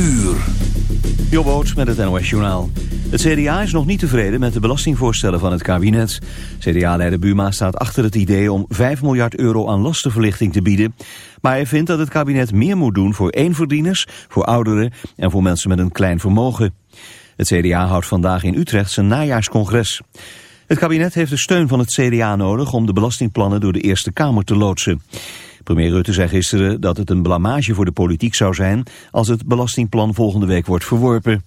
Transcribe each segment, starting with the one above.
uur. Jobboot met het NOS Journaal. Het CDA is nog niet tevreden met de belastingvoorstellen van het kabinet. CDA-leider Buma staat achter het idee om 5 miljard euro aan lastenverlichting te bieden. Maar hij vindt dat het kabinet meer moet doen voor eenverdieners, voor ouderen en voor mensen met een klein vermogen. Het CDA houdt vandaag in Utrecht zijn najaarscongres. Het kabinet heeft de steun van het CDA nodig om de belastingplannen door de Eerste Kamer te loodsen. Premier Rutte zei gisteren dat het een blamage voor de politiek zou zijn als het belastingplan volgende week wordt verworpen.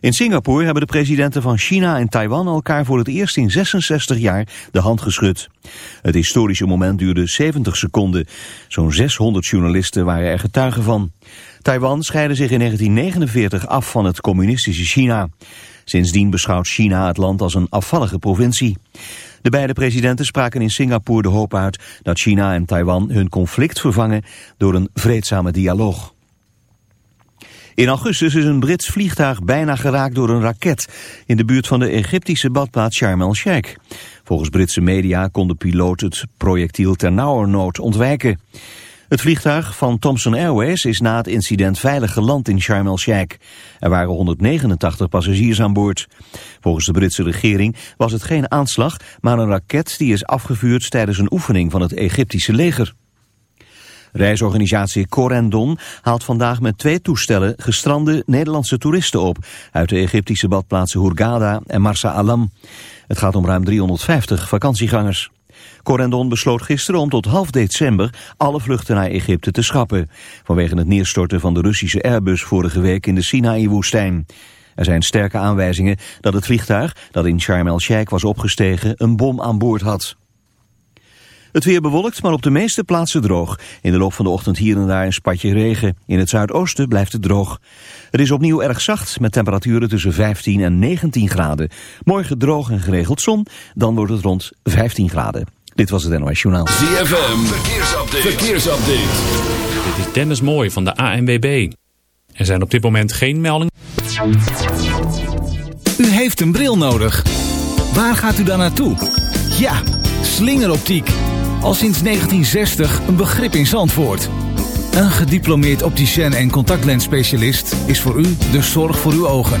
In Singapore hebben de presidenten van China en Taiwan elkaar voor het eerst in 66 jaar de hand geschud. Het historische moment duurde 70 seconden. Zo'n 600 journalisten waren er getuigen van. Taiwan scheidde zich in 1949 af van het communistische China. Sindsdien beschouwt China het land als een afvallige provincie. De beide presidenten spraken in Singapore de hoop uit dat China en Taiwan hun conflict vervangen door een vreedzame dialoog. In augustus is een Brits vliegtuig bijna geraakt door een raket in de buurt van de Egyptische badplaats Sharm el-Sheikh. Volgens Britse media kon de piloot het projectiel ternauwernood ontwijken. Het vliegtuig van Thomson Airways is na het incident veilig geland in Sharm el-Sheikh. Er waren 189 passagiers aan boord. Volgens de Britse regering was het geen aanslag, maar een raket die is afgevuurd tijdens een oefening van het Egyptische leger. Reisorganisatie Corendon haalt vandaag met twee toestellen gestrande Nederlandse toeristen op uit de Egyptische badplaatsen Hurghada en Marsa Alam. Het gaat om ruim 350 vakantiegangers. Corendon besloot gisteren om tot half december alle vluchten naar Egypte te schrappen. Vanwege het neerstorten van de Russische Airbus vorige week in de Sinaï-woestijn. Er zijn sterke aanwijzingen dat het vliegtuig dat in Sharm el-Sheikh was opgestegen een bom aan boord had. Het weer bewolkt, maar op de meeste plaatsen droog. In de loop van de ochtend hier en daar een spatje regen. In het zuidoosten blijft het droog. Het is opnieuw erg zacht, met temperaturen tussen 15 en 19 graden. Morgen droog en geregeld zon, dan wordt het rond 15 graden. Dit was het NOS Journaal. ZFM, verkeersupdate. verkeersupdate. Dit is Dennis Mooij van de ANWB. Er zijn op dit moment geen meldingen. U heeft een bril nodig. Waar gaat u dan naartoe? Ja, slingeroptiek. Al sinds 1960 een begrip in Zandvoort. Een gediplomeerd opticien en contactlensspecialist is voor u de zorg voor uw ogen.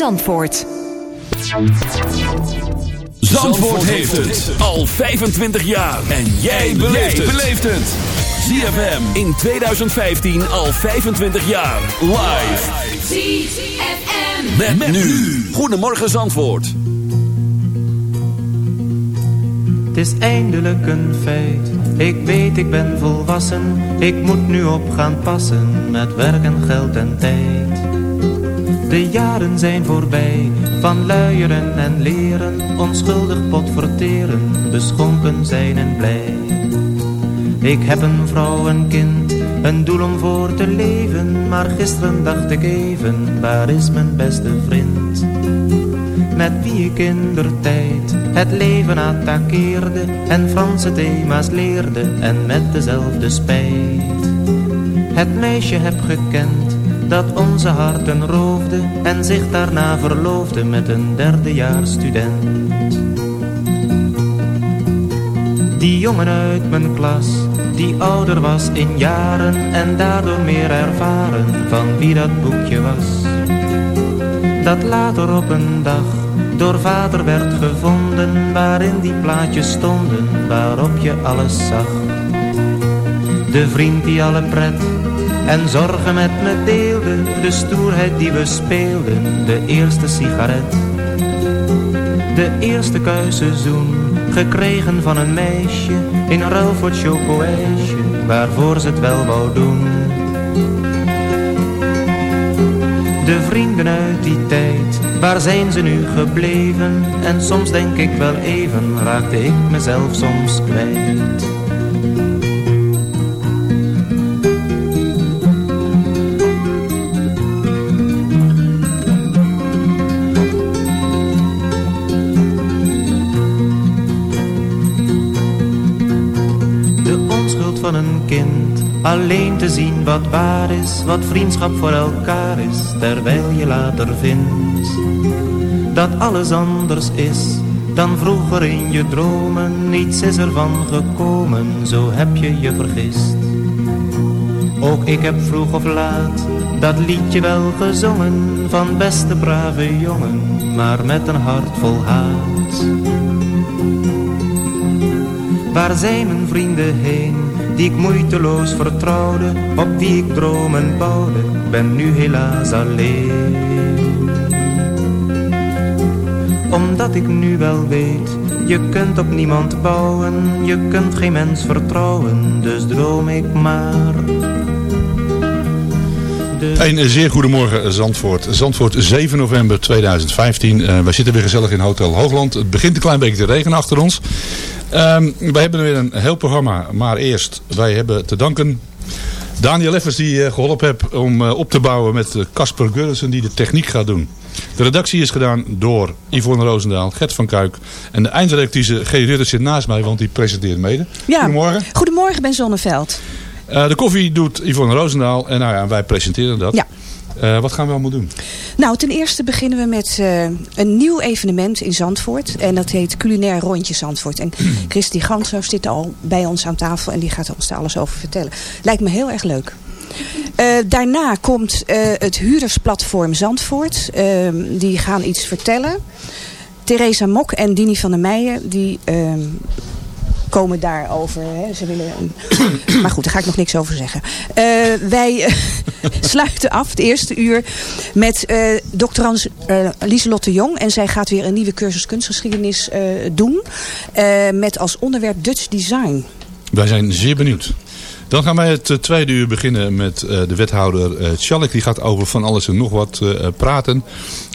Zandvoort. Zandvoort heeft het al 25 jaar. En jij beleeft het. ZFM in 2015 al 25 jaar. Live. ZFM. Met, met nu. Goedemorgen Zandvoort. Het is eindelijk een feit. Ik weet, ik ben volwassen. Ik moet nu op gaan passen met werk en geld en tijd. De jaren zijn voorbij, van luieren en leren, onschuldig pot verteren, beschonken zijn en blij. Ik heb een vrouw, een kind, een doel om voor te leven, maar gisteren dacht ik even, waar is mijn beste vriend? Met wie ik in tijd het leven attaqueerde en Franse thema's leerde en met dezelfde spijt. Het meisje heb gekend dat onze harten roofde en zich daarna verloofde met een derdejaars student. Die jongen uit mijn klas, die ouder was in jaren en daardoor meer ervaren van wie dat boekje was. Dat later op een dag door vader werd gevonden Waarin die plaatjes stonden waarop je alles zag De vriend die alle pret en zorgen met me deelde De stoerheid die we speelden, de eerste sigaret De eerste kuisseizoen, gekregen van een meisje In ruil voor waarvoor ze het wel wou doen De vrienden uit die tijd, waar zijn ze nu gebleven? En soms denk ik wel even, raakte ik mezelf soms kwijt. Alleen te zien wat waar is, wat vriendschap voor elkaar is, terwijl je later vindt dat alles anders is dan vroeger in je dromen. Niets is ervan gekomen, zo heb je je vergist. Ook ik heb vroeg of laat dat liedje wel gezongen van beste brave jongen, maar met een hart vol haat. Waar zijn mijn vrienden heen? Ik moeiteloos vertrouwde, op wie ik dromen bouwde, ben nu helaas alleen. Omdat ik nu wel weet, je kunt op niemand bouwen, je kunt geen mens vertrouwen, dus droom ik maar. Een zeer goedemorgen Zandvoort. Zandvoort 7 november 2015. Uh, wij zitten weer gezellig in Hotel Hoogland. Het begint een klein beetje te regenen achter ons. Um, wij hebben weer een heel programma. Maar eerst, wij hebben te danken Daniel Effers die uh, geholpen heeft om uh, op te bouwen met Casper uh, Gurrensen die de techniek gaat doen. De redactie is gedaan door Yvonne Roosendaal, Gert van Kuik. En de eindredactrice G. Rutte zit naast mij, want die presenteert mede. Ja. Goedemorgen. Goedemorgen, Ben Zonneveld. De koffie doet Yvonne Roosendaal en nou ja, wij presenteren dat. Ja. Uh, wat gaan we allemaal doen? Nou, ten eerste beginnen we met uh, een nieuw evenement in Zandvoort. En dat heet Culinair Rondje Zandvoort. En Christy Ganshoofd zit al bij ons aan tafel en die gaat ons daar alles over vertellen. Lijkt me heel erg leuk. Uh, daarna komt het huurdersplatform Zandvoort. die gaan iets vertellen. Theresa Mok en Dini van der Meijen die komen daarover. Hè. Ze willen, maar goed, daar ga ik nog niks over zeggen. Uh, wij uh, sluiten af het eerste uur met uh, doctorans Lieselotte Jong. En zij gaat weer een nieuwe cursus kunstgeschiedenis doen. met als onderwerp Dutch Design. Wij zijn zeer benieuwd. Dan gaan wij het tweede uur beginnen met uh, de wethouder uh, Tjallik. Die gaat over van alles en nog wat uh, praten.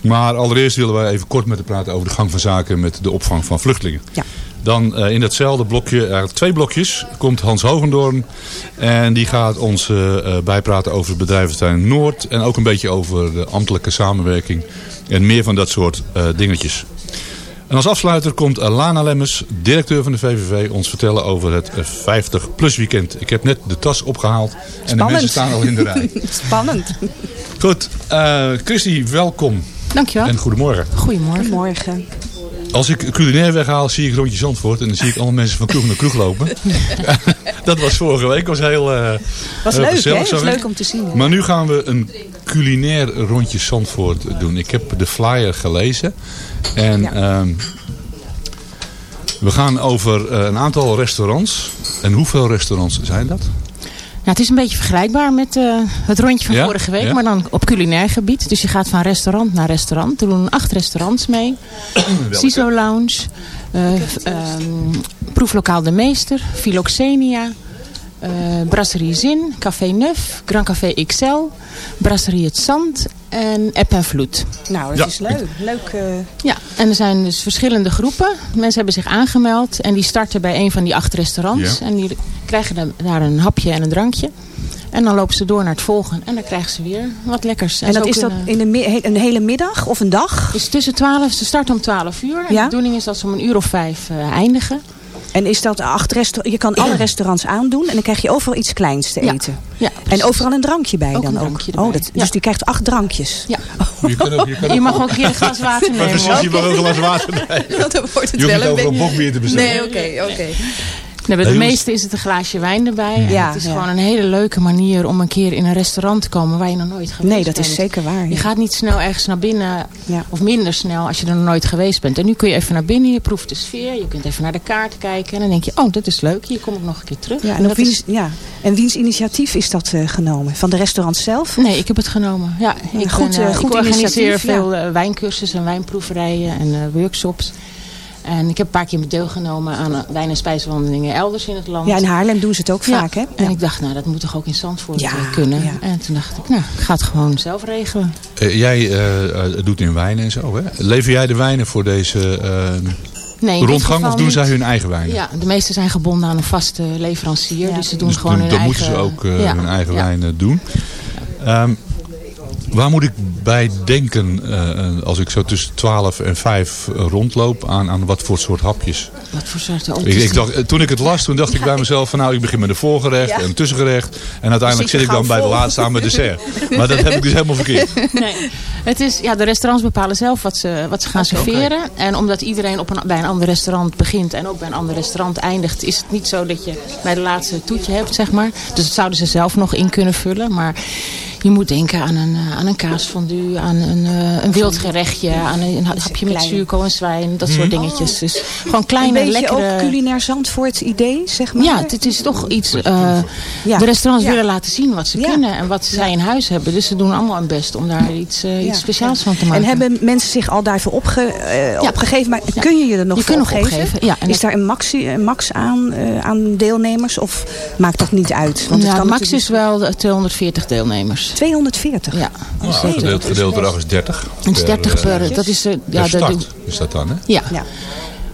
Maar allereerst willen wij even kort met hem praten over de gang van zaken met de opvang van vluchtelingen. Ja. Dan in datzelfde blokje, eigenlijk twee blokjes, komt Hans Hogendoorn. En die gaat ons bijpraten over het bedrijventerrein Noord. En ook een beetje over de ambtelijke samenwerking. En meer van dat soort dingetjes. En als afsluiter komt Lana Lemmers, directeur van de VVV, ons vertellen over het 50-plus weekend. Ik heb net de tas opgehaald en Spannend. de mensen staan al in de rij. Spannend. Goed, uh, Christy, welkom. Dankjewel. En goedemorgen. Goedemorgen. Goedemorgen. Als ik culinair weghaal, zie ik rondje Zandvoort. En dan zie ik allemaal mensen van kroeg naar kroeg lopen. dat was vorige week. was heel uh, was leuk, gezellig, hè? was leuk om te zien. Hè? Maar nu gaan we een culinair rondje Zandvoort doen. Ik heb de flyer gelezen. En ja. um, we gaan over uh, een aantal restaurants. En hoeveel restaurants zijn dat? Nou, het is een beetje vergelijkbaar met uh, het rondje van ja? vorige week, ja? maar dan op culinair gebied. Dus je gaat van restaurant naar restaurant. Er doen acht restaurants mee. CISO Lounge, uh, um, Proeflokaal De Meester, Philoxenia, uh, Brasserie Zin, Café Neuf, Grand Café XL, Brasserie Het Zand en App en Vloed. Nou, dat ja. is leuk. leuk uh... Ja, en er zijn dus verschillende groepen. Mensen hebben zich aangemeld en die starten bij een van die acht restaurants. Ja. En die krijgen daar een hapje en een drankje. En dan lopen ze door naar het volgende. En dan krijgen ze weer wat lekkers. En, en dat is dat in een, een, hele middag of een dag? Is tussen 12, ze starten om 12 uur. En ja? de bedoeling is dat ze om een uur of vijf uh, eindigen. En is dat acht restaurants? Je kan alle restaurants aandoen en dan krijg je overal iets kleins te eten. Ja, ja en overal een drankje bij ook dan een ook. Drankje oh, dat, ja. Dus die krijgt acht drankjes. Ja. Oh. Je, kan ook, je, kan je mag ook hier een glas water nemen. Precies, je mag ook een glas water nemen. dan wordt het je wel hoeft een niet over een bokbier te bestellen. Nee, oké, okay, oké. Okay. Nee, bij de meeste is het een glaasje wijn erbij. Ja, het is gewoon een hele leuke manier om een keer in een restaurant te komen waar je nog nooit geweest bent. Nee, dat is zeker waar. Je gaat niet snel ergens naar binnen, of minder snel als je er nog nooit geweest bent. En nu kun je even naar binnen, je proeft de sfeer, je kunt even naar de kaart kijken. En dan denk je, oh, dat is leuk, hier kom ik nog een keer terug. Ja, en, wiens, is... ja. en wiens initiatief is dat uh, genomen? Van de restaurant zelf? Nee, ik heb het genomen. Ja, ik, goed, ben, uh, goed ik organiseer veel wijncursussen en wijnproeverijen en workshops. En ik heb een paar keer deelgenomen aan wijn- en spijswandelingen elders in het land. Ja, in Haarlem doen ze het ook vaak, hè? En ik dacht, nou, dat moet toch ook in Zandvoort ja, kunnen. En toen dacht ik, nou, ik ga het gewoon zelf regelen. Uh, jij uh, doet in wijnen en zo, hè? Lever jij de wijnen voor deze uh, nee, rondgang of doen niet. zij hun eigen wijnen? Ja, de meeste zijn gebonden aan een vaste leverancier. Dus ze doen dus gewoon hun eigen... Dan moeten ze ook hun eigen wijnen doen. Um, Waar moet ik bij denken uh, als ik zo tussen 12 en 5 rondloop aan, aan wat voor soort hapjes? Wat voor soort ik, ik dacht, Toen ik het las, toen dacht ik bij mezelf van nou ik begin met een voorgerecht en een tussengerecht. En uiteindelijk zit ik dan bij de laatste aan mijn dessert. Maar dat heb ik dus helemaal verkeerd. Nee. Het is, ja, de restaurants bepalen zelf wat ze, wat ze gaan serveren. En omdat iedereen op een, bij een ander restaurant begint en ook bij een ander restaurant eindigt, is het niet zo dat je bij de laatste toetje hebt, zeg maar. Dus dat zouden ze zelf nog in kunnen vullen. Maar je moet denken aan een, eh, aan een kaasfondue, aan een, uh, een wildgerechtje, aan een, een hapje met zuurkool en zwijn, dat soort mhm. dingetjes. Dus gewoon kleine, een lekkere... ook culinair Zandvoort idee, zeg maar? Ja, het is toch iets... Uh, ja. De restaurants willen laten zien wat ze kunnen en wat zij in huis hebben. Dus ze doen allemaal hun best om daar iets, uh, iets speciaals van te maken. En hebben mensen zich al daarvoor opge, opgegeven? Maar kun je je er nog je voor opgeven? Ja, is daar een, maxi, een max aan, aan deelnemers of maakt dat niet uit? Want het kan max is wel 240 deelnemers. 240? Ja. Oh, gedeeld, gedeeld door is 30. Het is 30 per, uh, dat is... Uh, ja, start is dat dan, hè? Ja. ja.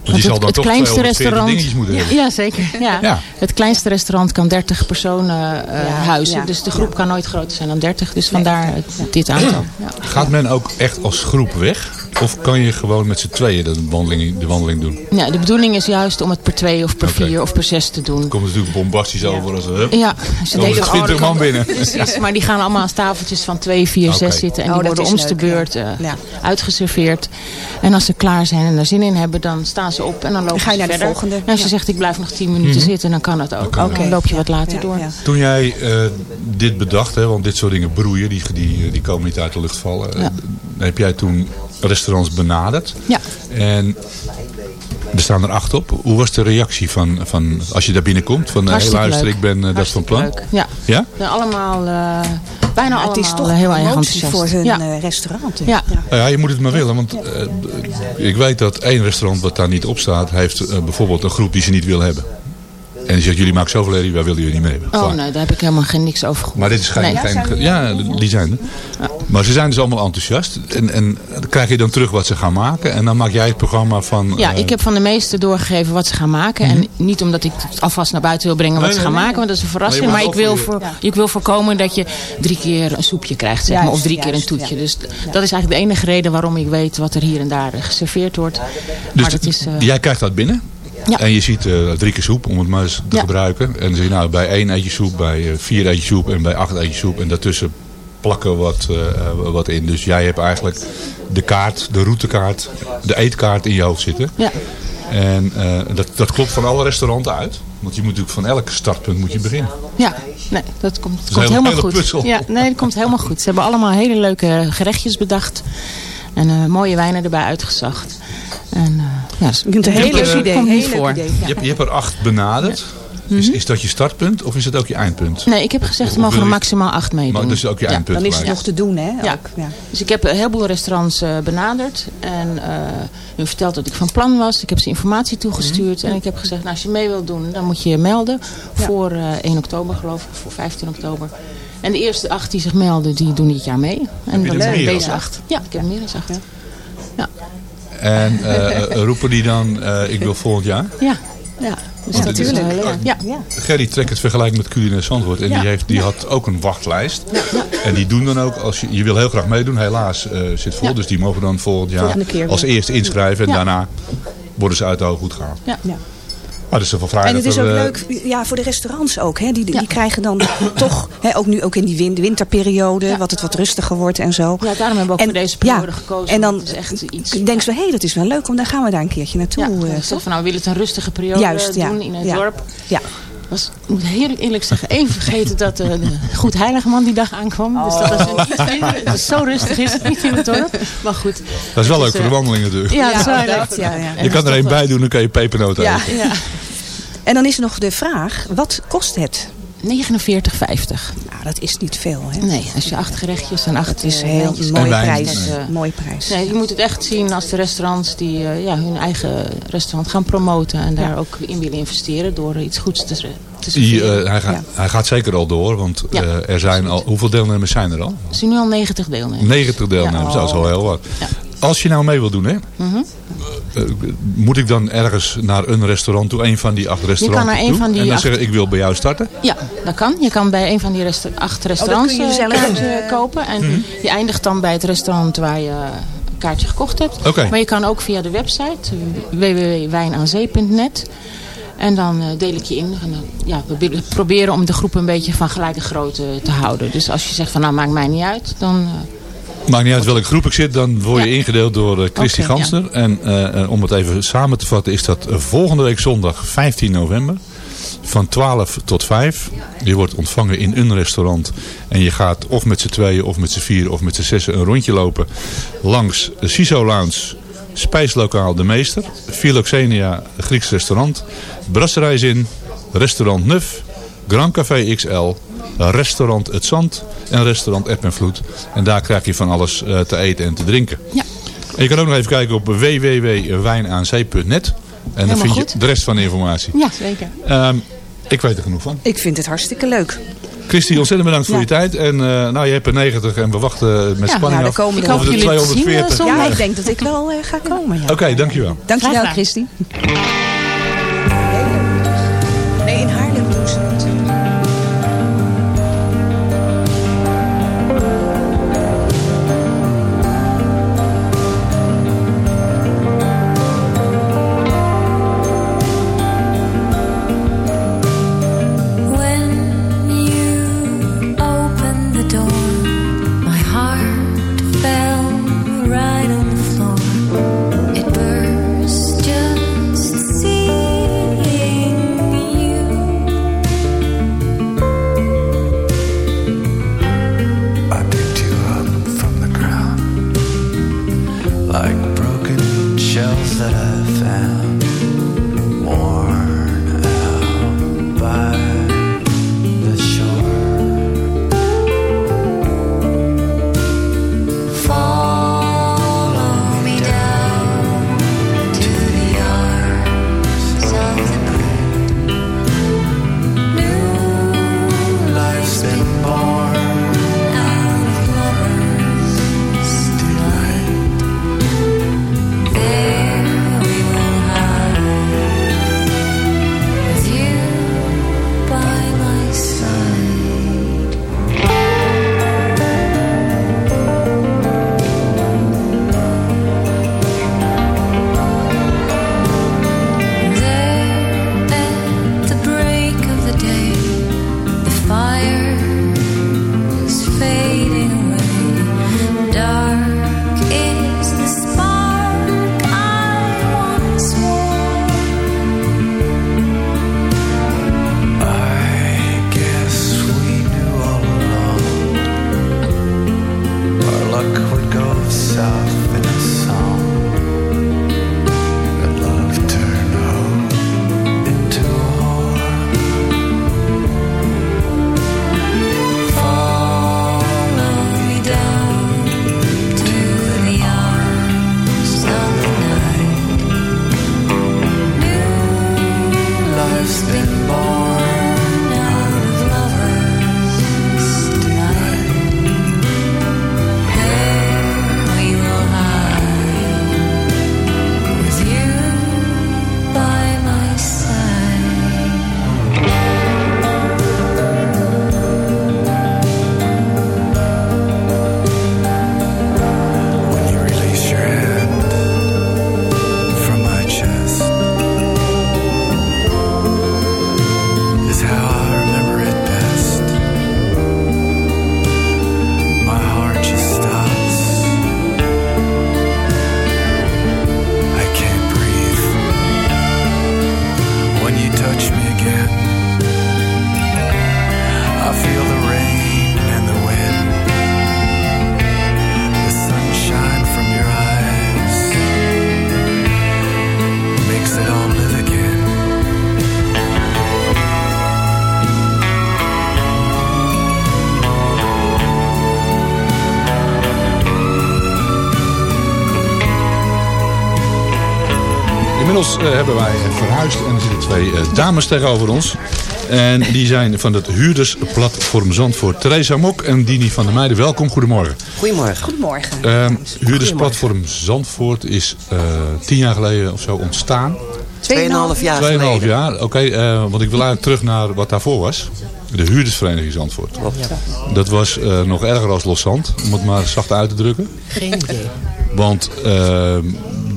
Want die zal dan het toch kleinste restaurant, moeten hebben. Ja, zeker. Ja. ja. Het kleinste restaurant kan 30 personen uh, ja, huizen. Ja. Dus de groep kan nooit groter zijn dan 30. Dus vandaar dit aantal. Gaat men ook echt als groep weg? Of kan je gewoon met z'n tweeën de wandeling, de wandeling doen? Ja, de bedoeling is juist om het per twee of per okay. vier of per zes te doen. Het komt natuurlijk bombastisch over als we Ja. Ze deden 20 man binnen. Precies, maar die gaan allemaal aan tafeltjes van twee, vier, okay. zes zitten. En oh, die worden om de beurt uh, ja. uitgeserveerd. En als ze klaar zijn en er zin in hebben, dan staan ze op en dan lopen ga je naar verder. de volgende. En als je zegt ik blijf nog tien minuten mm -hmm. zitten, dan kan het ook. Dan, dan loop je wat later door. Toen jij uh, dit bedacht, hè, want dit soort dingen broeien, die, die, die komen niet uit de lucht vallen. Heb jij toen restaurants benaderd. Ja. En er staan er acht op. Hoe was de reactie van, van als je daar binnenkomt? Van uh, hey, luister, ik ben uh, dat van plan. Leuk. Ja. ja? allemaal, uh, bijna allemaal het is toch heel erg enthousiast. voor hun ja. restaurant. Ja. Ja. ja, je moet het maar willen. Want ik weet dat één restaurant wat daar niet op staat, heeft bijvoorbeeld een groep die ze niet wil hebben. En die zegt, jullie maken zoveel herrie, wij willen jullie niet mee hebben. Oh nee, daar heb ik helemaal geen niks over gehoord. Maar dit is geen... Nee. geen ja, die zijn er. Maar ze zijn dus allemaal enthousiast. En, en krijg je dan terug wat ze gaan maken. En dan maak jij het programma van... Ja, uh... ik heb van de meeste doorgegeven wat ze gaan maken. Mm -hmm. En niet omdat ik het alvast naar buiten wil brengen wat nee, ze gaan nee, maken. Want dat is een verrassing. Maar, maar ik, wil voor, ja. ik wil voorkomen dat je drie keer een soepje krijgt. Zeg maar, of drie keer een toetje. Dus dat is eigenlijk de enige reden waarom ik weet wat er hier en daar geserveerd wordt. Dus maar dat is, uh... jij krijgt dat binnen? Ja. En je ziet uh, drie keer soep, om het maar eens te ja. gebruiken. En dan zeg je nou, bij één eetje soep, bij vier eetje soep en bij acht eetje soep. En daartussen plakken wat, uh, wat in. Dus jij hebt eigenlijk de kaart, de routekaart, de eetkaart in je hoofd zitten. Ja. En dat, dat klopt van alle restauranten uit. Want je moet natuurlijk van elk startpunt moet je beginnen. Ja, nee, dat komt, dat komt helemaal goed. Puzzel. Ja, nee, dat komt helemaal goed. Ze hebben allemaal hele leuke gerechtjes bedacht. En mooie wijnen erbij uitgezocht. En, uh, ja, je kunt een hele leuk idee. Heel voor. Idee. Je, hebt, je hebt er acht benaderd. Ja. Is, is dat je startpunt of is dat ook je eindpunt? Nee, ik heb gezegd, we mogen er maximaal acht meedoen. Maar dus ook je ja, eindpunt Dan is het nog te doen, hè? Ja. Ook, ja. Dus ik heb een heleboel restaurants uh, benaderd. En uh, hun verteld dat ik van plan was. Ik heb ze informatie toegestuurd. Mm. En ik heb gezegd, nou, als je mee wilt doen, dan moet je je melden. Voor uh, 1 oktober, geloof ik. Voor 15 oktober. En de eerste acht die zich melden, die doen dit jaar mee. En dan zijn deze acht. Ja, ik heb meer dan acht. Ja. En uh, roepen die dan, uh, ik wil volgend jaar? Ja, ja. Dus oh, natuurlijk. Is, ja. ja. Gerry trekt het vergelijk met Culinair Zandvoort. En ja. die, heeft, die had ook een wachtlijst. Ja. En die doen dan ook, als je, je wil heel graag meedoen. Helaas uh, zit vol. Dus die mogen dan volgend jaar als eerste inschrijven. En daarna worden ze uit de goed gehaald. Ja. Maar dat is wel vragen en het is ook leuk ja, voor de restaurants ook. Hè? Die, die krijgen dan toch, hè, ook nu ook in die win- winterperiode, wat het wat rustiger wordt en zo. Ja, daarom hebben we ook En- voor deze periode ja, gekozen. En dan is echt iets... denken ze, hé, dat is wel leuk, om dan gaan we daar een keertje naartoe. Ja, eh, ik toch? zeg van nou, we willen het een rustige periode Juist, ja. doen in het Ja. dorp. Ja. Was, ik moet heel eerlijk zeggen, even vergeten dat eh, de Goed Heilige Man die dag aankwam. Dus dat was Oh. een, is zo rustig is het niet in het dorp. Maar goed. Dat is wel leuk voor de eh, wandeling natuurlijk. Ja, dat is wel Ja, leuk. dat, ja, ja. Je kan er één bij doen, dan kan je pepernoten Ja. eten. Ja, En dan is er nog de vraag, wat kost het? 49,50. Nou, dat is niet veel. Hè? Nee, als je acht gerechtjes en acht is eh, heel mooie prijs. Dat, eh, mooie prijs. Nee, je moet het echt zien als de restaurants die eh, ja, hun eigen restaurant gaan promoten. En daar Ja. ook in willen investeren door iets goeds te, te serveren. eh, hij, Ja. hij gaat zeker al door, want Ja. eh, er zijn al... Hoeveel deelnemers zijn er al? Er zijn nu al 90 deelnemers. 90 deelnemers, Ja. dat is al heel wat. Als je nou mee wil doen, hè, Mhm. eh, moet ik dan ergens naar een restaurant toe, een van die acht restaurants naar een van die en dan acht- zeggen ik wil bij jou starten? Ja, dat kan. Je kan bij een van die resta- acht restaurants kun je eh, zelf eh, kopen. En je eindigt dan bij het restaurant waar je een kaartje gekocht hebt. Oké. Maar je kan ook via de website eh, www.wijnaanzee.net. En dan eh, deel ik je in. En dan, ja, we proberen om de groep een beetje van gelijke grootte te houden. Dus als je zegt van nou maakt mij niet uit. Dan, eh, Maakt niet uit welke groep ik zit, dan word je Ja. ingedeeld door eh, Christy Gansner. En eh, eh, om het even samen te vatten is dat volgende week zondag 15 november. Van 12 tot 5. Je wordt ontvangen in een restaurant. En je gaat of met z'n tweeën, of met z'n vier, of met z'n zessen een rondje lopen. Langs de CISO Lounge, Spijslokaal De Meester, Philoxenia Grieks restaurant, Brasserij Zin, Restaurant Nuf, Grand Café XL, Restaurant Het Zand en Restaurant Eb en Vloed. En daar krijg je van alles eh, te eten en te drinken. Ja. En je kan ook nog even kijken op www.wijnaanzee.net. En dan vind je goed. de rest van de informatie. ja, zeker. Ehm, ik weet er genoeg van. Ik vind het hartstikke leuk. Christy, ontzettend bedankt voor Ja. je tijd. En eh, nou, je hebt er 90 en we wachten met Ja, spanning ja, af. Ik hoop jullie te zien, eh, 240. zondag. Ja, ik denk dat ik wel eh, ga komen. Ja. Oké, dankjewel. Dankjewel. Christy. Hebben wij verhuisd en er zitten twee eh, dames tegenover ons. En die zijn van het huurdersplatform Zandvoort. Theresa Mok en Dini van der Meijden. Welkom, goedemorgen. Goedemorgen. Goedemorgen. Ehm huurdersplatform Zandvoort is eh, tien jaar geleden of zo ontstaan. Tweeënhalf jaar Tweeënhalf geleden. jaar, oké. eh, want ik wil eigenlijk terug naar wat daarvoor was. De huurdersvereniging Zandvoort. Dat was eh, nog erger als Loszand, om het maar zacht uit te drukken. Geen idee. Want uh,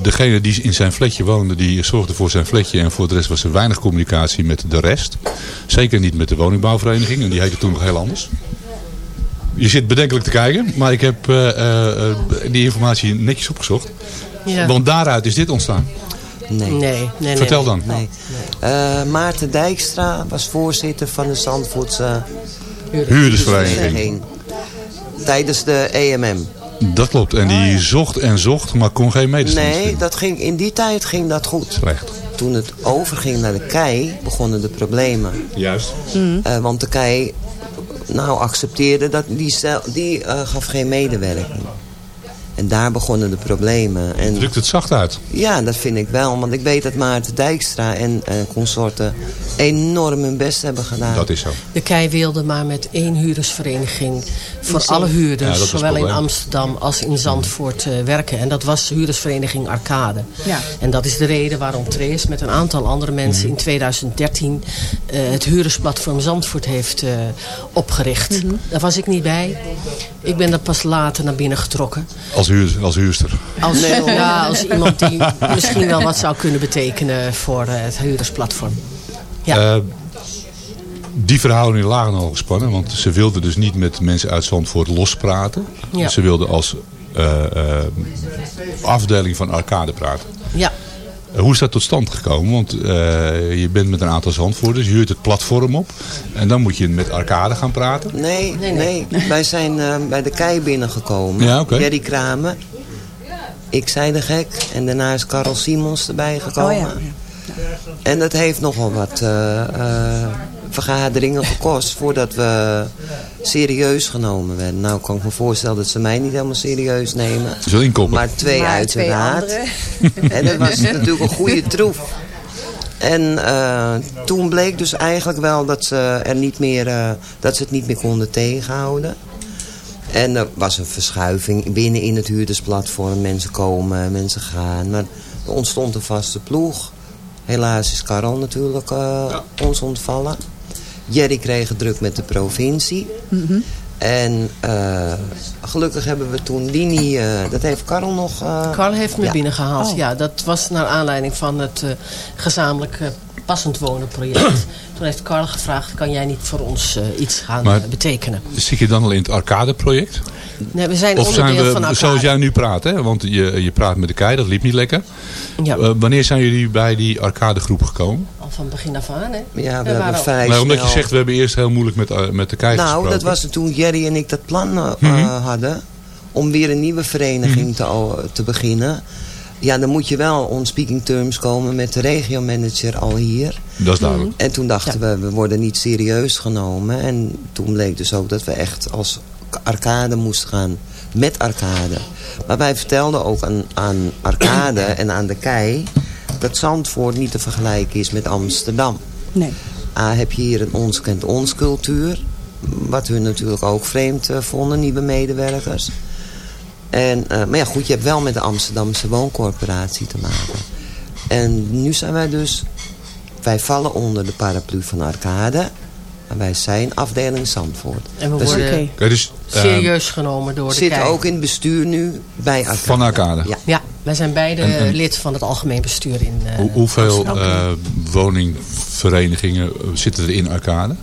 degene die in zijn flatje woonde, die zorgde voor zijn flatje. En voor de rest was er weinig communicatie met de rest. Zeker niet met de woningbouwvereniging. En die heette toen nog heel anders. Je zit bedenkelijk te kijken. Maar ik heb uh, uh, die informatie netjes opgezocht. Ja. Want daaruit is dit ontstaan. Nee. nee, nee Vertel nee, dan. Nee. Uh, Maarten Dijkstra was voorzitter van de Zandvoortse huurdersvereniging. Tijdens de EMM. Dat klopt. En die zocht en zocht, maar kon geen medestanders Nee, dat ging, in die tijd ging dat goed. Slecht. Toen het overging naar de kei, begonnen de problemen. Juist. Mm. Uh, want de kei nou, accepteerde dat die, die uh, gaf geen medewerking. En daar begonnen de problemen. En, Drukt het zacht uit? Ja, dat vind ik wel. Want ik weet dat Maarten Dijkstra en uh, consorten enorm hun best hebben gedaan. Dat is zo. De KEI wilde maar met één huurdersvereniging voor alle huurders, ja, zowel in Amsterdam als in Zandvoort, uh, werken. En dat was de huurdersvereniging Arcade. Ja. En dat is de reden waarom Trees met een aantal andere mensen Mhm. in 2013 uh, het huurdersplatform Zandvoort heeft opgericht. Mhm. Mm -hmm. Daar was ik niet bij. Ik ben er pas later naar binnen getrokken. Als, huur, als huurster? Als, nee, ja, als iemand die misschien wel wat zou kunnen betekenen voor uh, het huurdersplatform. Ja. Uh, die verhoudingen lagen al gespannen. Want ze wilden dus niet met mensen uit Zandvoort lospraten. Ja. Ze wilden als uh, afdeling van Arcade praten. Ja. Hoe is dat tot stand gekomen? Want uh, je bent met een aantal zandvoerders, je huurt het platform op. En dan moet je met Arcade gaan praten? Nee, nee, nee. nee. Wij zijn uh, bij de kei binnengekomen. Ja, okay. Jerry Kramer. Ik zei de gek. En daarna is Karel Simons erbij gekomen. Oh, ja. En dat heeft nogal wat uh, vergaderingen gekost voordat we serieus genomen werden. Nou kan ik me voorstellen dat ze mij niet helemaal serieus nemen. Maar twee maar uiteraard. Twee en dat was natuurlijk een goede troef. En uh, toen bleek dus eigenlijk wel dat ze, er niet meer, uh, dat ze het niet meer konden tegenhouden. En er was een verschuiving binnen in het huurdersplatform. Mensen komen, mensen gaan. Maar er ontstond een vaste ploeg. Helaas is Karel natuurlijk uh, ja. ons ontvallen. Jerry kreeg het druk met de provincie. Mm -hmm. En uh, gelukkig hebben we toen Dini, uh, dat heeft Karel nog... Uh, Karel heeft me ja. binnengehaald, Oh. ja. Dat was naar aanleiding van het gezamenlijk passend wonen project. toen heeft Karel gevraagd, kan jij niet voor ons iets gaan maar, betekenen? Zit je dan al in het arcade project? Nee, we zijn of onderdeel zijn we, van Arcade. zoals jij nu praat, hè? want je, je praat met de kei, dat liep niet lekker. Ja. Uh, wanneer zijn jullie bij die arcade groep gekomen? Van begin af aan, hè? Ja, we, we hebben vrij nee, Omdat je zegt, we hebben eerst heel moeilijk met, uh, met de kei Nou, gesproken. dat was het toen Jerry en ik dat plan uh, mm Mhm. -hmm. hadden. Om weer een nieuwe vereniging Mhm. mm -hmm. te, te beginnen. Ja, dan moet je wel on speaking terms komen met de regiomanager al hier. Dat is duidelijk. En toen dachten ja. we, we worden niet serieus genomen. En toen bleek dus ook dat we echt als arcade moesten gaan met arcade. Maar wij vertelden ook aan, aan arcade en aan de kei... dat Zandvoort niet te vergelijken is met Amsterdam. Nee. A, heb je hier een ons kent ons cultuur. Wat hun natuurlijk ook vreemd uh, vonden, nieuwe medewerkers. En, uh, maar ja, goed, je hebt wel met de Amsterdamse wooncorporatie te maken. En nu zijn wij dus... Wij vallen onder de paraplu van Arcade... Wij zijn afdeling Zandvoort. En we Dus- worden Okay, dus, serieus genomen door de Zitten kei. ook in het bestuur nu bij Arcade. Van Arcade? Ja. Ja, wij zijn beide En- en- lid van het algemeen bestuur in uh, Hoe, hoeveel uh, woningverenigingen zitten er in arcade?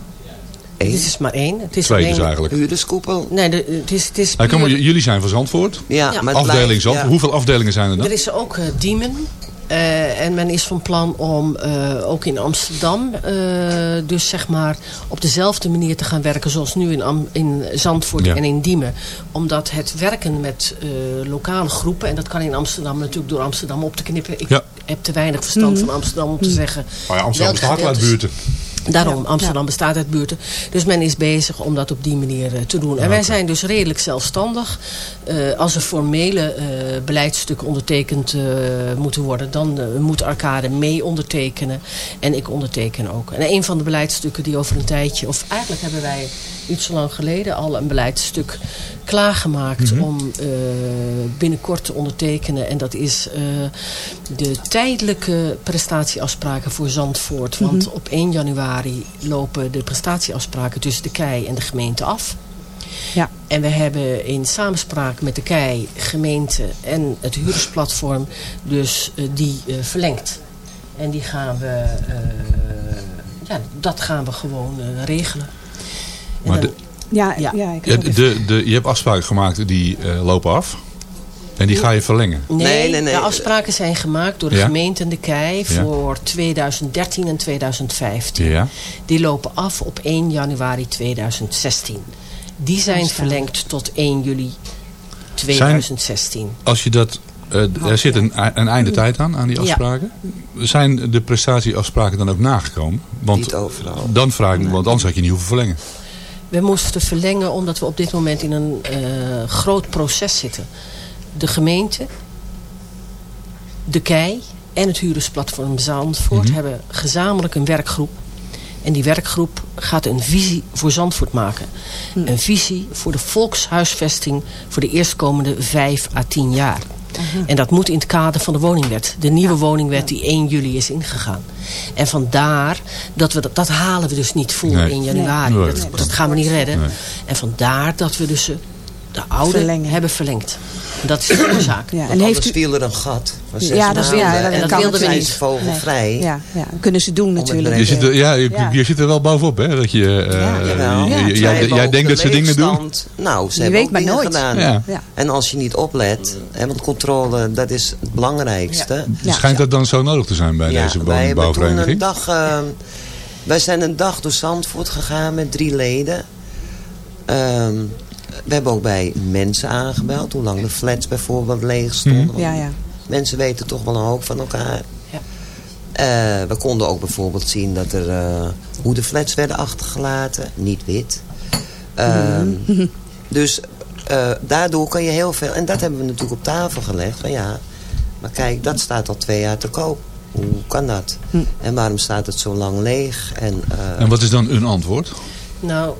Dit is maar één. Het is Twee dus eigenlijk. Huurderskoepel. Nee, de, het is, het is puur- jullie zijn van Zandvoort? Ja, Ja. Afdeling Zandvoort. ja. Hoeveel afdelingen zijn er dan? Er is ook uh, Diemen. Uh, en men is van plan om uh, ook in Amsterdam uh, dus zeg maar op dezelfde manier te gaan werken zoals nu in, Am in Zandvoort Ja. en in Diemen. Omdat het werken met lokale groepen, en dat kan in Amsterdam natuurlijk door Amsterdam op te knippen. Ik Ja. heb te weinig verstand van Amsterdam om te zeggen... Oh ja, Amsterdam uit gedeelte- buurten. Daarom, Ja. Amsterdam Ja. bestaat uit buurten. Dus men is bezig om dat op die manier eh, te doen. En wij zijn dus redelijk zelfstandig. Eh, als er formele eh, beleidsstukken ondertekend eh, moeten worden... dan moet Arcade mee ondertekenen. En ik onderteken ook. En een van de beleidsstukken die over een tijdje... of eigenlijk hebben wij niet zo lang geleden al een beleidstuk klaargemaakt... Mhm. om eh, binnenkort te ondertekenen. En dat is eh, de tijdelijke prestatieafspraken voor Zandvoort. Want Mhm. op 1 januari lopen de prestatieafspraken tussen de KEI en de gemeente af. Ja. En we hebben in samenspraak met de KEI, gemeente en het huurdersplatform dus eh, die verlengd. En die gaan we, ja, dat gaan we gewoon regelen. Maar de- Ja, Ja. ja. ik de, de, de- je hebt afspraken gemaakt die eh, lopen af. En die ga je verlengen. Nee, Nee, nee, nee. de afspraken zijn gemaakt door de Ja? gemeente en de KEI Ja. voor 2013 en 2015. Ja. Die lopen af op 1 januari 2016. Die zijn verlengd tot 1 juli 2016. Als je dat... eh, er zit een, een einde tijd aan, aan die Ja. afspraken. Zijn de prestatieafspraken dan ook nagekomen? Want Niet overal. dan vraag ik me, want anders had je niet hoeven verlengen. We moesten verlengen omdat we op dit moment in een eh, groot proces zitten. De gemeente, de KEI en het huurdersplatform Zandvoort Mhm. hebben gezamenlijk een werkgroep. En die werkgroep gaat een visie voor Zandvoort maken. Een visie voor de volkshuisvesting voor de eerstkomende vijf à tien jaar. En dat moet in het kader van de woningwet. De nieuwe woningwet die 1 juli is ingegaan. En vandaar dat we dat, dat halen we dus niet voor Nee. 1 januari. Nee. Dat, dat gaan we niet redden. Nee. En vandaar dat we dus eh, de oude Verlengen. hebben verlengd. Dat is de oorzaak. Ja, Want en heeft anders u... viel er een gat van zes Ja, dat, is- maanden. ja, en dat, wilden we niet. ze vogelvrij. Ja, ja, kunnen ze doen natuurlijk. Je zit, er, ja, je, Ja. je zit er wel bovenop, hè? Dat je, eh, Ja, jawel. je- Ja, jij- jij, denkt de dat ze dingen doen. Nou, ze Je hebben weet ook maar nooit. gedaan. Ja. Ja. En als je niet oplet, hè, want controle, dat is het belangrijkste. Ja. Schijnt dat dan zo nodig te zijn bij Ja, deze wij hebben toen een woningbouwvereniging? dag... eh, wij zijn een dag door Zandvoort gegaan met drie leden. Ehm, we hebben ook bij mensen aangebeld. Hoe lang de flats bijvoorbeeld leeg stonden. Mhm. Ja, ja. Mensen weten toch wel een hoop van elkaar. Ja. Eh, we konden ook bijvoorbeeld zien dat er, eh, hoe de flats werden achtergelaten. Niet wit. Ehm, Mhm. Dus eh, daardoor kan je heel veel... En dat hebben we natuurlijk op tafel gelegd. Van ja, maar kijk, dat staat al twee jaar te koop. Hoe kan dat? Hm. En waarom staat het zo lang leeg? En, eh, En wat is dan een antwoord? Nou,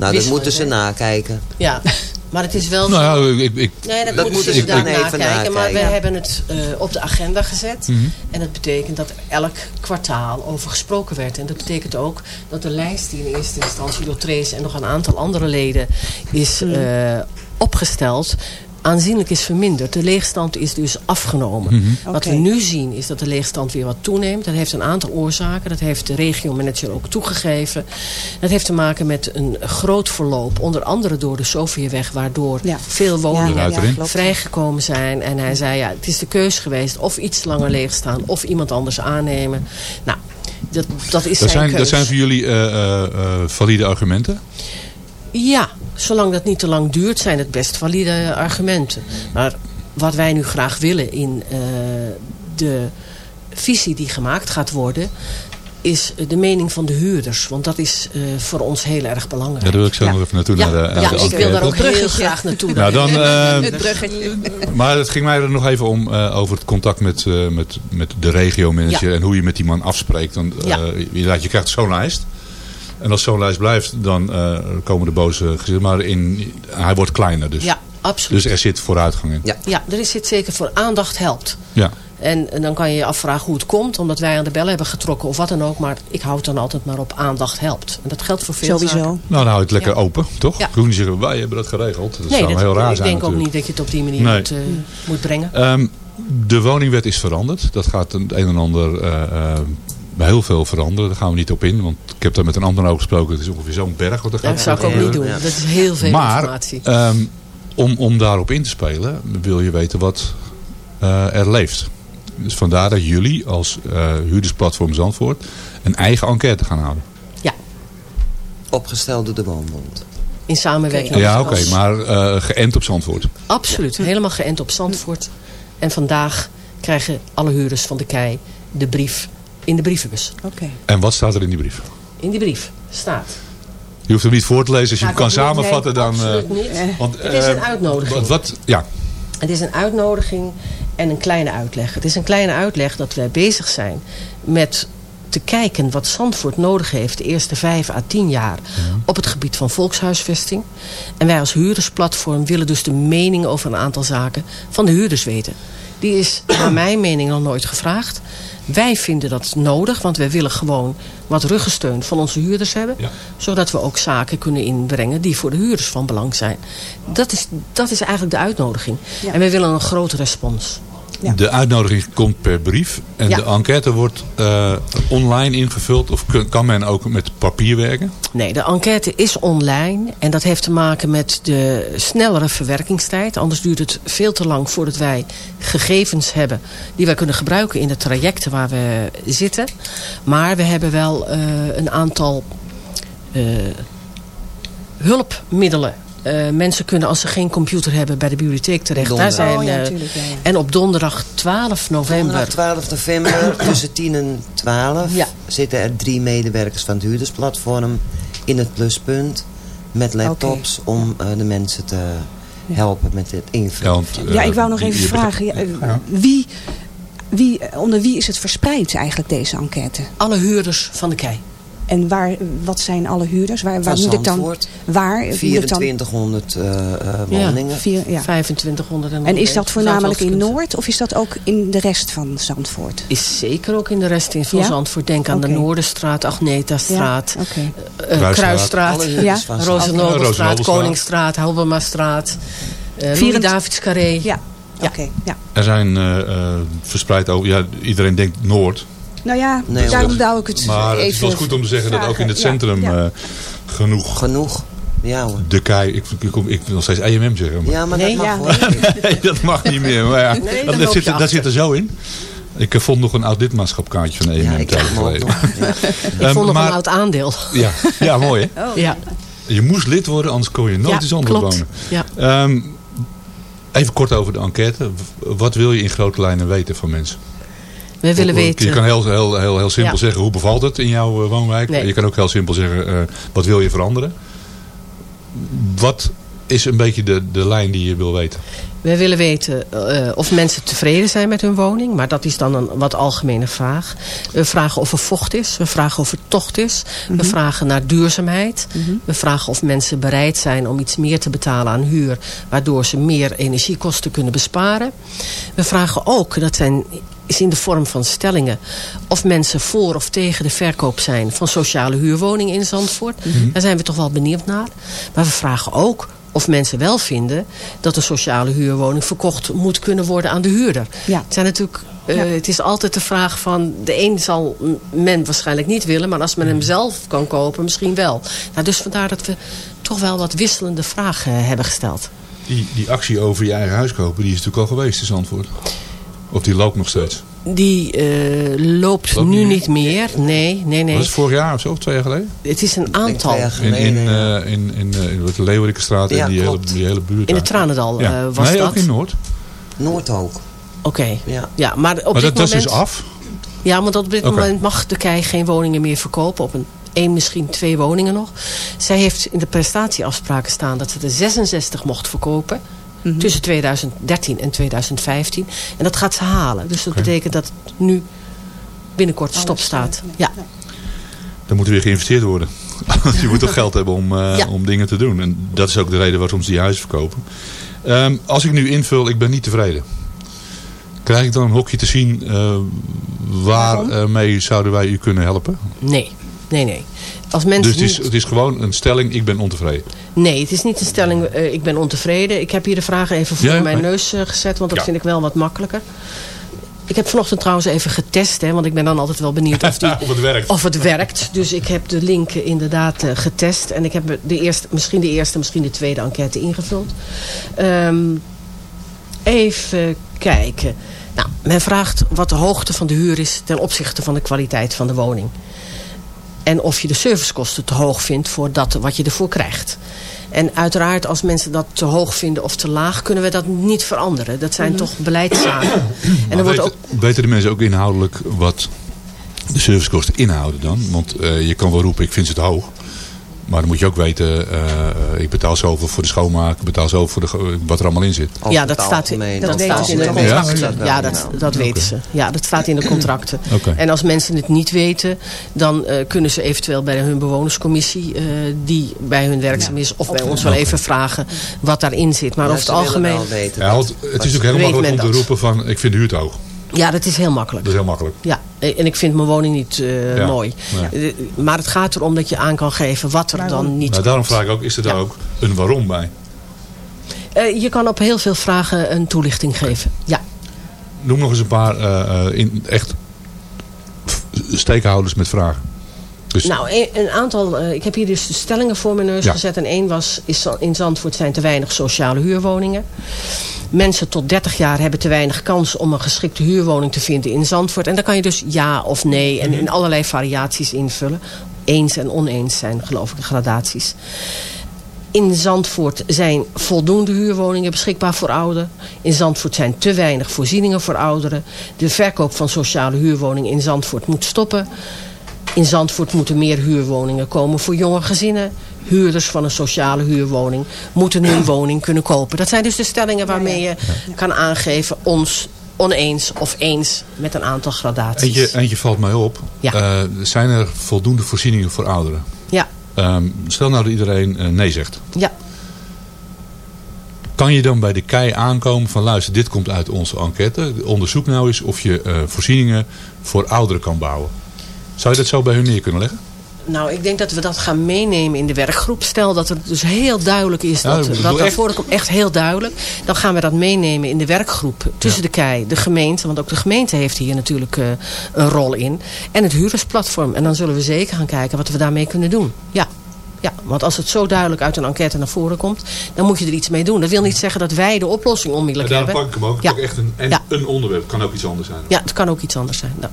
nou, dat moeten ze nakijken. ja. Maar het is wel zo. Nou ja, ik, ik, Nee, dat, Dat moeten ze dan even nakijken. Maar we hebben het eh, op de agenda gezet. Mhm. En dat betekent dat elk kwartaal over gesproken werd. En dat betekent ook dat de lijst die in eerste instantie door Trace en nog een aantal andere leden is eh, opgesteld aanzienlijk is verminderd. De leegstand is dus afgenomen. Mhm. Wat we nu zien is dat de leegstand weer wat toeneemt. Dat heeft een aantal oorzaken. Dat heeft de regiomanager ook toegegeven. Dat heeft te maken met een groot verloop. Onder andere door de Sofiaweg. Waardoor Ja. veel woningen Ja, ja, klopt. vrijgekomen zijn. En hij zei, ja, het is de keus geweest. Of iets langer leegstaan. Of iemand anders aannemen. Nou, dat, dat is dat, zijn zijn, keus. dat zijn voor jullie eh, eh, eh, valide argumenten? Ja, zolang dat niet te lang duurt, zijn het best valide argumenten. Maar wat wij nu graag willen in eh, de visie die gemaakt gaat worden... is de mening van de huurders. Want dat is eh, voor ons heel erg belangrijk. Ja, daar wil ik zo nog even naartoe. Ja, naar de, naar ja, de ik wil daar ook heel graag naartoe. Nou, dan, eh, Het bruggetje. maar het ging mij er nog even om eh, over het contact met, eh, met, met de regiomanager Ja. en hoe je met die man afspreekt. Want eh, Ja. je, laat- je krijgt zo'n lijst. En als zo'n lijst blijft, dan eh, komen de boze gezichten. Maar in, hij wordt kleiner dus. Ja, absoluut. Dus er zit vooruitgang in. Ja. Ja, er is zit zeker voor aandacht helpt. Ja. En, en dan kan je je afvragen hoe het komt. Omdat wij aan de bel hebben getrokken of wat dan ook. Maar ik houd dan altijd maar op aandacht helpt. En dat geldt voor veel Sowieso. zaken. Nou, dan hou je het lekker Ja. open, toch? Ja. Ik te zeggen, wij hebben dat geregeld. Dat nee, zou dat, heel raar ik zijn denk ook niet dat je het op die manier Nee. moet, eh, moet brengen. Ehm, de woningwet is veranderd. Dat gaat het een en ander eh, heel veel veranderen. Daar gaan we niet op in. Want ik heb daar met een ambtenaar over gesproken. Het is ongeveer zo'n berg wat er gaat Dat zou ik ook niet doen. Dat is heel veel maar, informatie. ehm, om, om daarop in te spelen, wil je weten wat eh, er leeft. Dus vandaar dat jullie als eh, huurdersplatform Zandvoort een eigen enquête gaan houden. Opgesteld door de Woonbond. In samenwerking Ja, oké, maar eh, geënt op Zandvoort. Absoluut. Helemaal geënt op Zandvoort. En vandaag krijgen alle huurders van de KEI de brief in de brievenbus. Oké. En wat staat er in die brief? In die brief staat. Je hoeft hem niet voor te lezen. Als je Nou, hem kan samenvatten, nee, dan... absoluut eh, niet. want, Het is een eh, uitnodiging. Wat, wat, ja, Het is een uitnodiging en een kleine uitleg. Het is een kleine uitleg dat wij bezig zijn met te kijken wat Zandvoort nodig heeft de eerste vijf à tien jaar op het gebied van volkshuisvesting. En wij als huurdersplatform willen dus de mening over een aantal zaken van de huurders weten. Die is naar mijn mening nog nooit gevraagd. Wij vinden dat nodig, want wij willen gewoon wat ruggensteun van onze huurders hebben. Zodat we ook zaken kunnen inbrengen die voor de huurders van belang zijn. Dat is, dat is eigenlijk de uitnodiging. En wij willen een grote respons. De uitnodiging komt per brief. En Ja. de enquête wordt eh, online ingevuld. Of kun- kan men ook met papier werken? Nee, de enquête is online. En dat heeft te maken met de snellere verwerkingstijd. Anders duurt het veel te lang voordat wij gegevens hebben... die wij kunnen gebruiken in de trajecten waar we zitten. Maar we hebben wel eh, een aantal eh, hulpmiddelen. Eh, mensen kunnen als ze geen computer hebben bij de bibliotheek terecht. Daar zijn, Oh ja, eh, tuurlijk, ja, ja. En op donderdag 12 november... Donderdag 12 november tussen 10 en 12 zitten er drie medewerkers van het huurdersplatform in het pluspunt met laptops om eh, de mensen te helpen met het invullen. ja, ik wou nog even vragen. ja, wie, wie, onder wie is het verspreid eigenlijk, deze enquête? Alle huurders van de kei. En waar, wat zijn alle huurders? Waar, waar moet ik dan... Zandvoort. Waar moet ik dan... 2400 eh, eh, woningen. vier, ja. 2500 en, En is dat voornamelijk in Noord of is dat ook in de rest van Zandvoort? Is zeker ook in de rest in van Ja? Zandvoort. Denk aan de Noorderstraat, Agnetastraat, Ja, eh, Kruisstraat. Ja? Rozenobelstraat. Koningsstraat, Helbermastraat, uh, Louis-Davids-Carré. Ja, oké. ja. Er zijn verspreid over... Ja, iedereen denkt Noord. Nou ja, Nee, daarom wou ik het Maar even het is wel goed om te zeggen dat ook in het centrum Ja, ja. eh, genoeg... Genoeg, ja hoor. De kei, ik, ik, ik, ik wil nog steeds EMM zeggen. Maar. Ja, maar Nee, dat mag. Nee, dat mag niet meer. Maar ja, Nee, dat, zit, dat zit er zo in. Ik eh, vond nog een oud lidmaatschapkaartje van de EMM. Ja, ik geleden. Ik Ehm, vond nog maar- een oud aandeel. Ja, ja mooi hè? Oh, ja. Je moest lid worden, anders kon je nooit Ja, Zandvoort klopt. wonen. Ja. Ehm, even kort over de enquête. Wat wil je in grote lijnen weten van mensen? We willen Je weten... kan heel, heel, heel, heel simpel Ja. zeggen, hoe bevalt het in jouw eh, woonwijk? Nee. Je kan ook heel simpel zeggen, eh, wat wil je veranderen? Wat is een beetje de, de lijn die je wil weten? We willen weten eh, of mensen tevreden zijn met hun woning. Maar dat is dan een wat algemene vraag. We vragen of er vocht is. We vragen of er tocht is. We Mhm. vragen naar duurzaamheid. We vragen of mensen bereid zijn om iets meer te betalen aan huur. Waardoor ze meer energiekosten kunnen besparen. We vragen ook, dat zijn, is in de vorm van stellingen... of mensen voor of tegen de verkoop zijn van sociale huurwoningen in Zandvoort. Mhm. Daar zijn we toch wel benieuwd naar. Maar we vragen ook of mensen wel vinden dat een sociale huurwoning verkocht moet kunnen worden aan de huurder. Ja. Het, zijn natuurlijk, eh, het is altijd de vraag van, de een zal men waarschijnlijk niet willen, maar als men hem zelf kan kopen, misschien wel. Nou, dus vandaar dat we toch wel wat wisselende vragen eh, hebben gesteld. Die, die actie over je eigen huis kopen, die is natuurlijk al geweest in Zandvoort. Of die loopt nog steeds. Die eh, loopt Loopt nu niet niet meer. Nee, nee, nee. Was het vorig jaar of zo, of twee jaar geleden? Het is een aantal. In, in, eh, in, in, eh, in de Leeuwardenstraat Ja, en die hele, die hele buurt. In de daar. Tranendal Ja. eh, was nee, dat. ook in Noord. Noord ook. Oké. Ja. Ja, maar op maar dit dat, dat is dus af? Ja, want op dit moment mag de KEI geen woningen meer verkopen. Op een één, misschien twee woningen nog. Zij heeft in de prestatieafspraken staan dat ze er 66 mocht verkopen. Mhm. Tussen 2013 en 2015. En dat gaat ze halen. Dus dat betekent dat het nu binnenkort stop staat. Ja. Dan moet er weer geïnvesteerd worden. Want je moet toch geld hebben om, eh, Ja. om dingen te doen. En dat is ook de reden waarom ze die huizen verkopen. Ehm, als ik nu invul, ik ben niet tevreden. Krijg ik dan een hokje te zien uh, waarmee zouden wij u kunnen helpen? Nee, nee, nee. Als mensen dus het is, niet- het is gewoon een stelling, ik ben ontevreden. Nee, het is niet een stelling, eh, ik ben ontevreden. Ik heb hier de vragen even voor Ja, mijn nee. neus eh, gezet, want dat Ja. vind ik wel wat makkelijker. Ik heb vanochtend trouwens even getest, hè, want ik ben dan altijd wel benieuwd of, die, Of het werkt. of het werkt. Dus ik heb de link inderdaad eh, getest. En ik heb de eerste, misschien de eerste, misschien de tweede enquête ingevuld. Ehm, even kijken. Nou, men vraagt wat de hoogte van de huur is ten opzichte van de kwaliteit van de woning. En of je de servicekosten te hoog vindt voor dat wat je ervoor krijgt. En uiteraard als mensen dat te hoog vinden of te laag... kunnen we dat niet veranderen. Dat zijn toch beleidszaken. En wordt weten, ook... weten de mensen ook inhoudelijk wat de servicekosten inhouden dan? Want eh, je kan wel roepen, ik vind ze te hoog. Maar dan moet je ook weten, eh, ik betaal zoveel voor de schoonmaak, ik betaal zoveel voor de, wat er allemaal in zit. Ja, dat staat, in- dat staat in de contracten. Ja, dat, dat weten ze. Ja, dat staat in de contracten. En als mensen het niet weten, dan eh, kunnen ze eventueel bij hun bewonerscommissie, eh, die bij hun werkzaam is, of bij ons wel even vragen wat daarin zit. Maar Ja, over het ze algemeen... weten Ja, want het is ook heel makkelijk men om te roepen van, ik vind de huur te hoog. Ja, dat is heel makkelijk. Dat is heel makkelijk. Ja, en ik vind mijn woning niet eh, Ja, mooi. nee. Eh, Maar het gaat erom dat je aan kan geven wat er dan niet Nou, daarom vraag ik ook, is er daar ook een waarom bij? Eh, je kan op heel veel vragen een toelichting geven. Ja. Noem nog eens een paar eh, eh, in, echt steekhouders met vragen. Dus, Nou, een, aantal. eh, ik heb hier dus de stellingen voor mijn neus Ja. gezet. En één was: is, in Zandvoort zijn te weinig sociale huurwoningen. Mensen tot 30 jaar hebben te weinig kans om een geschikte huurwoning te vinden in Zandvoort. En daar kan je dus ja of nee en in allerlei variaties invullen. Eens en oneens zijn, geloof ik, de gradaties. In Zandvoort zijn voldoende huurwoningen beschikbaar voor ouderen. In Zandvoort zijn te weinig voorzieningen voor ouderen. De verkoop van sociale huurwoningen in Zandvoort moet stoppen. In Zandvoort moeten meer huurwoningen komen voor jonge gezinnen. Huurders van een sociale huurwoning moeten hun woning kunnen kopen. Dat zijn dus de stellingen waarmee je kan aangeven ons oneens of eens met een aantal gradaties. eentje, eentje valt mij op. Ja. Eh, zijn er voldoende voorzieningen voor ouderen? Ja, Ehm, stel nou dat iedereen eh, nee zegt. ja. Kan je dan bij de kei aankomen van luister, dit komt uit onze enquête. Onderzoek nou eens of je eh, voorzieningen voor ouderen kan bouwen. Zou je dat zo bij hun neer kunnen leggen? Nou, ik denk dat we dat gaan meenemen in de werkgroep. Stel dat het dus heel duidelijk is Ja, dat, dat naar echt- voren komt. Echt heel duidelijk. Dan gaan we dat meenemen in de werkgroep. Tussen de KEI, de gemeente. Want ook de gemeente heeft hier natuurlijk eh, een rol in. En het huurdersplatform. En dan zullen we zeker gaan kijken wat we daarmee kunnen doen. Ja. Ja, want als het zo duidelijk uit een enquête naar voren komt, dan moet je er iets mee doen. Dat wil niet zeggen dat wij de oplossing onmiddellijk daarom hebben. pak ik hem ook. Ja. Het is ook echt een, en- Ja. een onderwerp. Het kan ook iets anders zijn. Ja, het kan ook iets anders zijn. Nou.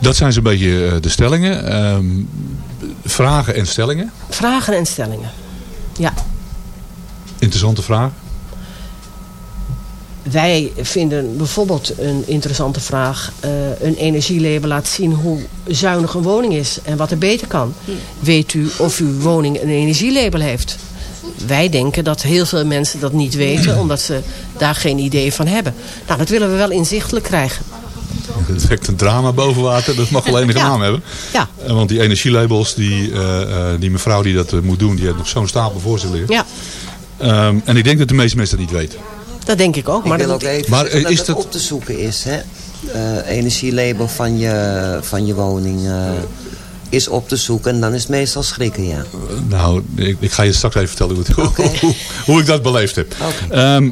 Dat zijn zo'n beetje eh, de stellingen. Ehm, vragen en stellingen. Vragen en stellingen. Ja. Interessante vraag. Wij vinden bijvoorbeeld een interessante vraag. eh, een energielabel laat zien hoe zuinig een woning is en wat er beter kan. Weet u of uw woning een energielabel heeft? Wij denken dat heel veel mensen dat niet weten omdat ze daar geen idee van hebben. Nou, dat willen we wel inzichtelijk krijgen. Het trekt een drama boven water. Dat mag wel enige Ja. naam hebben. Ja. Eh, Want die energielabels, die, eh, eh, die mevrouw die dat moet doen, die heeft nog zo'n stapel voor zich liggen. Ja, Ehm, en ik denk dat de meeste mensen dat niet weten. dat denk ik ook. Ik Maar wil dat ook even Maar, dat is het dat- op te zoeken is. Hè? Eh, energielabel van je, van je woning eh, is op te zoeken. En dan is het meestal schrikken, ja. Nou, ik, ik ga je straks even vertellen hoe, het- hoe, hoe ik dat beleefd heb. Oké. Ehm,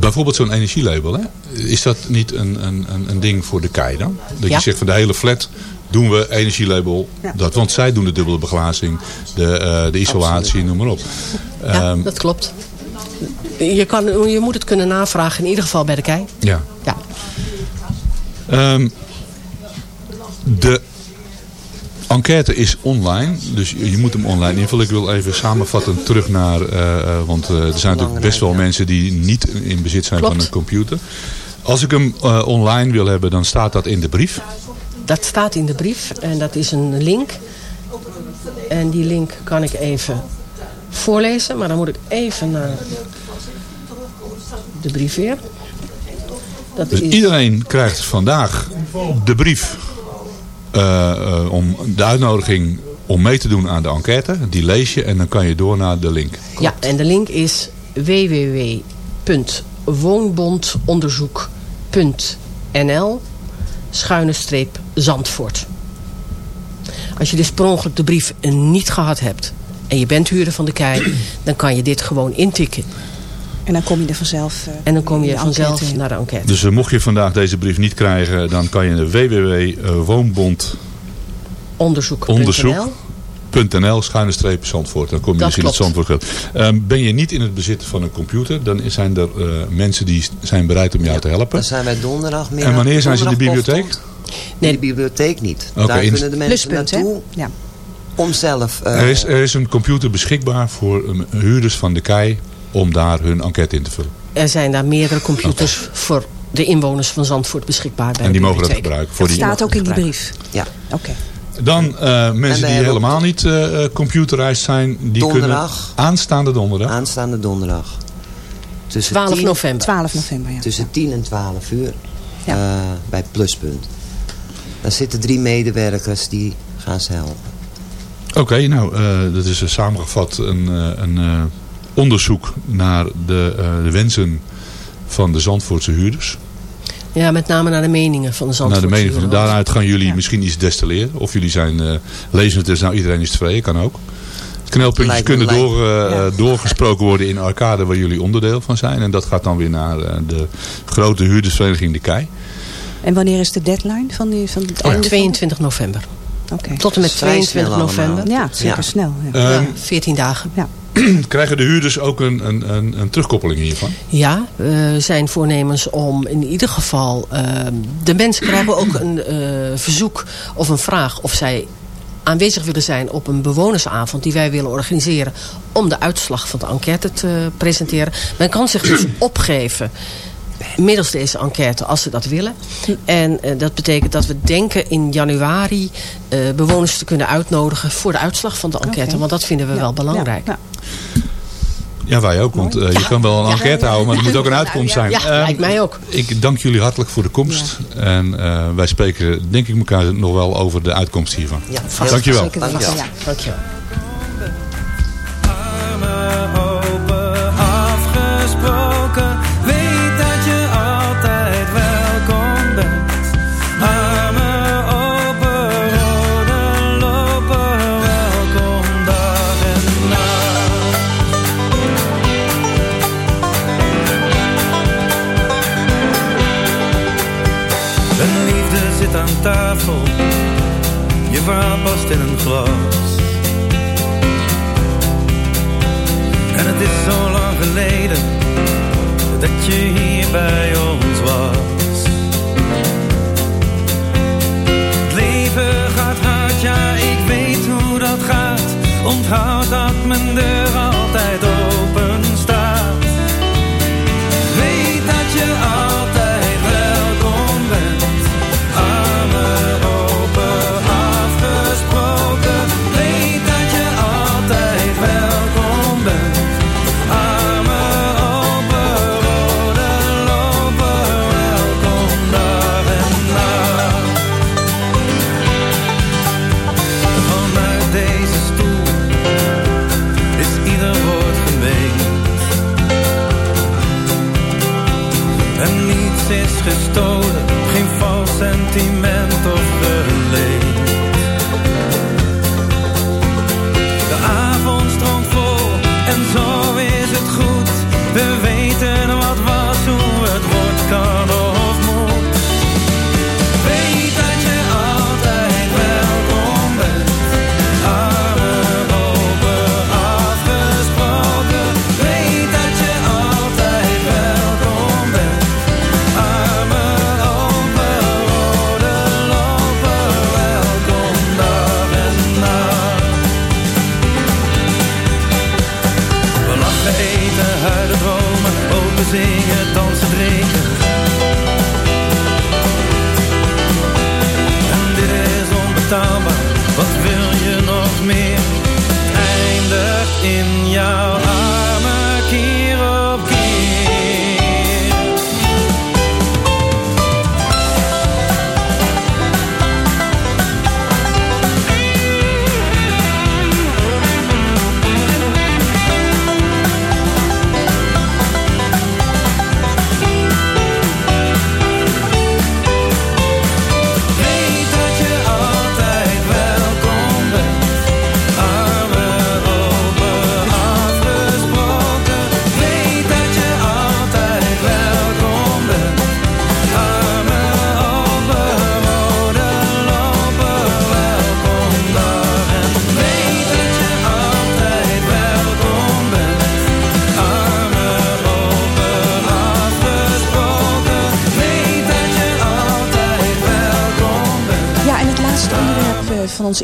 bijvoorbeeld zo'n energielabel. Hè? Is dat niet een, een, een, ding voor de KEI dan? Dat Ja. je zegt van de hele flat doen we energielabel. Dat, want zij doen de dubbele beglazing, de, eh, de isolatie, noem maar op. Ja, Ehm, dat klopt. Je, kan, je moet het kunnen navragen, in ieder geval bij de KEI. ja. Ja. Ehm, de enquête is online, dus je moet hem online invullen. Ik wil even samenvatten terug naar, eh, eh, want eh, er zijn natuurlijk best wel mensen die niet in bezit zijn van een computer. Als ik hem online wil hebben, dan staat dat in de brief. Dat staat in de brief en dat is een link. En die link kan ik even voorlezen, maar dan moet ik even naar de brief weer. Dat Dus is, iedereen krijgt vandaag de brief om de uitnodiging om mee te doen aan de enquête. Die lees je en dan kan je door naar de link. ja, en de link is www.woonbondonderzoek.nl schuine streep Zandvoort. Als je dus per ongeluk de brief niet gehad hebt en je bent huurder van de KEI, dan kan je dit gewoon intikken. En dan kom je er vanzelf eh, En dan kom je vanzelf enquête naar de enquête. Dus eh, mocht je vandaag deze brief niet krijgen, dan kan je naar www.woonbond Onderzoek.nl schuine streep Zandvoort. Dan kom je Dat dus in het. Zandvoort. Ehm ben je niet in het bezit van een computer, dan zijn er eh, mensen die zijn bereid om jou te helpen. Dan zijn wij donderdagmiddag. En wanneer zijn ze in de bibliotheek? Nee, de bibliotheek niet. Daar kunnen de mensen hè? naartoe Ja. om zelf... eh, Er is, er is een computer beschikbaar voor eh, huurders van de KEI om daar hun enquête in te vullen. Er zijn daar meerdere computers voor de inwoners van Zandvoort beschikbaar bij En die de mogen dat gebruiken. Voor Dat die... staat ook in die brief. Ja. Oké. Dan eh, mensen die helemaal niet eh eh, computerized zijn, die Donderdag. kunnen aanstaande donderdag. Aanstaande donderdag. Tussen 12 10 november. 12 november, ja. Tussen 10 en 12 uur. Ja. eh, bij Pluspunt. Daar zitten drie medewerkers die gaan ze helpen. Oké, nou, eh, dat is samengevat een, eh, een eh, onderzoek naar de, eh, de wensen van de Zandvoortse huurders. Ja, met name naar de meningen van de naar Zandvoortse de mening van huurders. daaruit gaan jullie misschien iets destilleren. Of jullie zijn uh, lezen het is nou iedereen is tevreden, kan ook. Knelpuntjes kunnen door, uh, Ja. doorgesproken worden in Arcade waar jullie onderdeel van zijn. En dat gaat dan weer naar uh, de grote huurdersvereniging De Kei. En wanneer is de deadline van, die, van het Oh, einde van- 22 november. Oké. Tot en met Vrij 22 snel november. allemaal. Ja, zeker Ja. snel. Ja. Uh, Ja, 14 dagen. krijgen de huurders ook een, een, een, een terugkoppeling hiervan? Ja, we zijn voornemens om in ieder geval... Uh, de mensen krijgen ook een uh, verzoek of een vraag of zij aanwezig willen zijn op een bewonersavond die wij willen organiseren om de uitslag van de enquête te presenteren. Men kan zich dus opgeven middels deze enquête als ze dat willen. En uh, dat betekent dat we denken in januari uh, bewoners te kunnen uitnodigen voor de uitslag van de enquête. Okay. Want dat vinden we ja. wel belangrijk. Ja, ja. Ja, wij ook. Want uh, je kan wel een enquête houden, maar er moet ook een uitkomst zijn. Ja, lijkt um, mij ook. Ik dank jullie hartelijk voor de komst. Ja. En uh, wij spreken denk ik elkaar nog wel over de uitkomst hiervan. Ja. Dankjewel. Dankjewel. Dankjewel. Verhaal past in een glas. En het is zo lang geleden dat je hier bij ons was. Het leven gaat hard, ja, ik weet hoe dat gaat. Onthoud dat mijn deur altijd open staat. Weet dat je altijd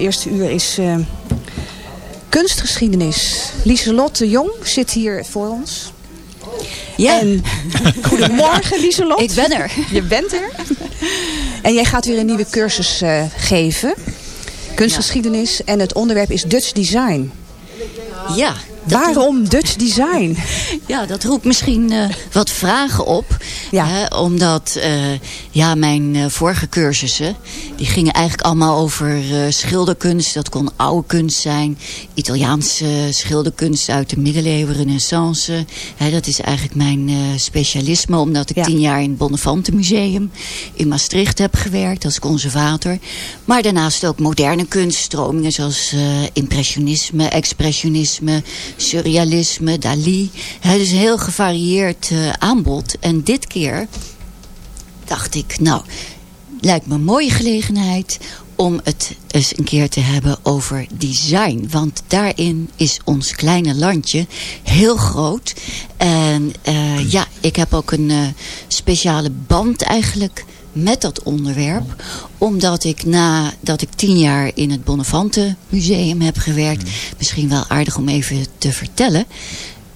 eerste uur is eh, kunstgeschiedenis. Lieselotte Jong zit hier voor ons. Ja. En, goedemorgen Lieselot. Ik ben er. Je bent er. En jij gaat weer een nieuwe cursus uh, geven. Kunstgeschiedenis. En het onderwerp is Dutch Design. Ja, Waarom Dutch design? Ja, dat roept misschien uh, wat vragen op. Ja. Hè, omdat uh, ja, mijn uh, vorige cursussen... die gingen eigenlijk allemaal over schilderkunst. Dat kon oude kunst zijn. Italiaanse schilderkunst uit de middeleeuwen, renaissance. Hè, dat is eigenlijk mijn specialisme. Omdat ik ja. tien jaar in het Bonnefante Museum in Maastricht heb gewerkt. Als conservator. Maar daarnaast ook moderne kunststromingen. Zoals impressionisme, expressionisme surrealisme, Dali. Het is een heel gevarieerd uh, aanbod. En dit keer dacht ik, nou, lijkt me een mooie gelegenheid om het eens een keer te hebben over design. Want daarin is ons kleine landje heel groot. En uh, ja, ik heb ook een uh, speciale band eigenlijk met dat onderwerp. Omdat ik nadat ik tien jaar in het Bonnefante Museum heb gewerkt. Mm. Misschien wel aardig om even te vertellen.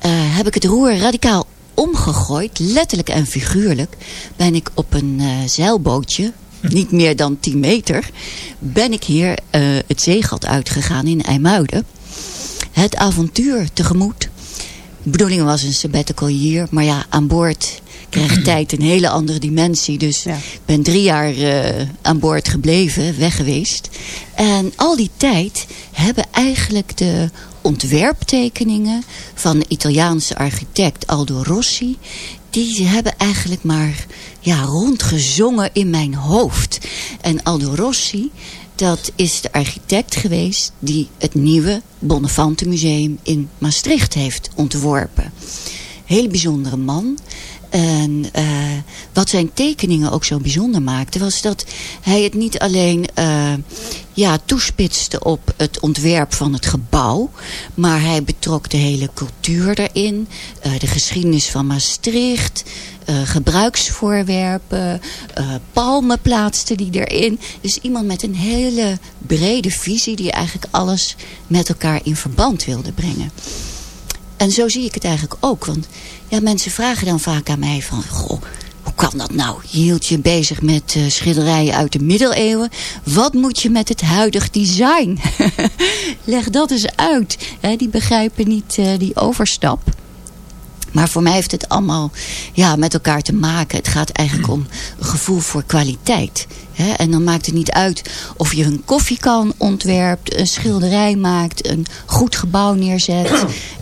Uh, heb ik het roer radicaal omgegooid. Letterlijk en figuurlijk. Ben ik op een uh, zeilbootje. Niet meer dan 10 meter. Ben ik hier uh, het zeegat uitgegaan in IJmuiden. Het avontuur tegemoet. De bedoeling was een sabbatical year. Maar ja, aan boord krijgt tijd een hele andere dimensie. Dus ik ben drie jaar uh, aan boord gebleven, weg geweest. En al die tijd hebben eigenlijk de ontwerptekeningen van de Italiaanse architect Aldo Rossi... die hebben eigenlijk maar ja, rondgezongen in mijn hoofd. En Aldo Rossi, dat is de architect geweest... die het nieuwe Bonnefante Museum in Maastricht heeft ontworpen. Heel bijzondere man. En uh, wat zijn tekeningen ook zo bijzonder maakte... was dat hij het niet alleen uh, ja, toespitste op het ontwerp van het gebouw... maar hij betrok de hele cultuur erin. Uh, de geschiedenis van Maastricht... gebruiksvoorwerpen... palmen plaatste die erin. Dus iemand met een hele brede visie... die eigenlijk alles met elkaar in verband wilde brengen. En zo zie ik het eigenlijk ook. Want ja, mensen vragen dan vaak aan mij van... Goh, hoe kan dat nou? Je hield je bezig met uh, schilderijen uit de middeleeuwen. Wat moet je met het huidig design? Leg dat eens uit. Die begrijpen niet uh, die overstap. Maar voor mij heeft het allemaal ja, met elkaar te maken. Het gaat eigenlijk om gevoel voor kwaliteit. He, en dan maakt het niet uit of je een koffiekan ontwerpt, een schilderij maakt, een goed gebouw neerzet.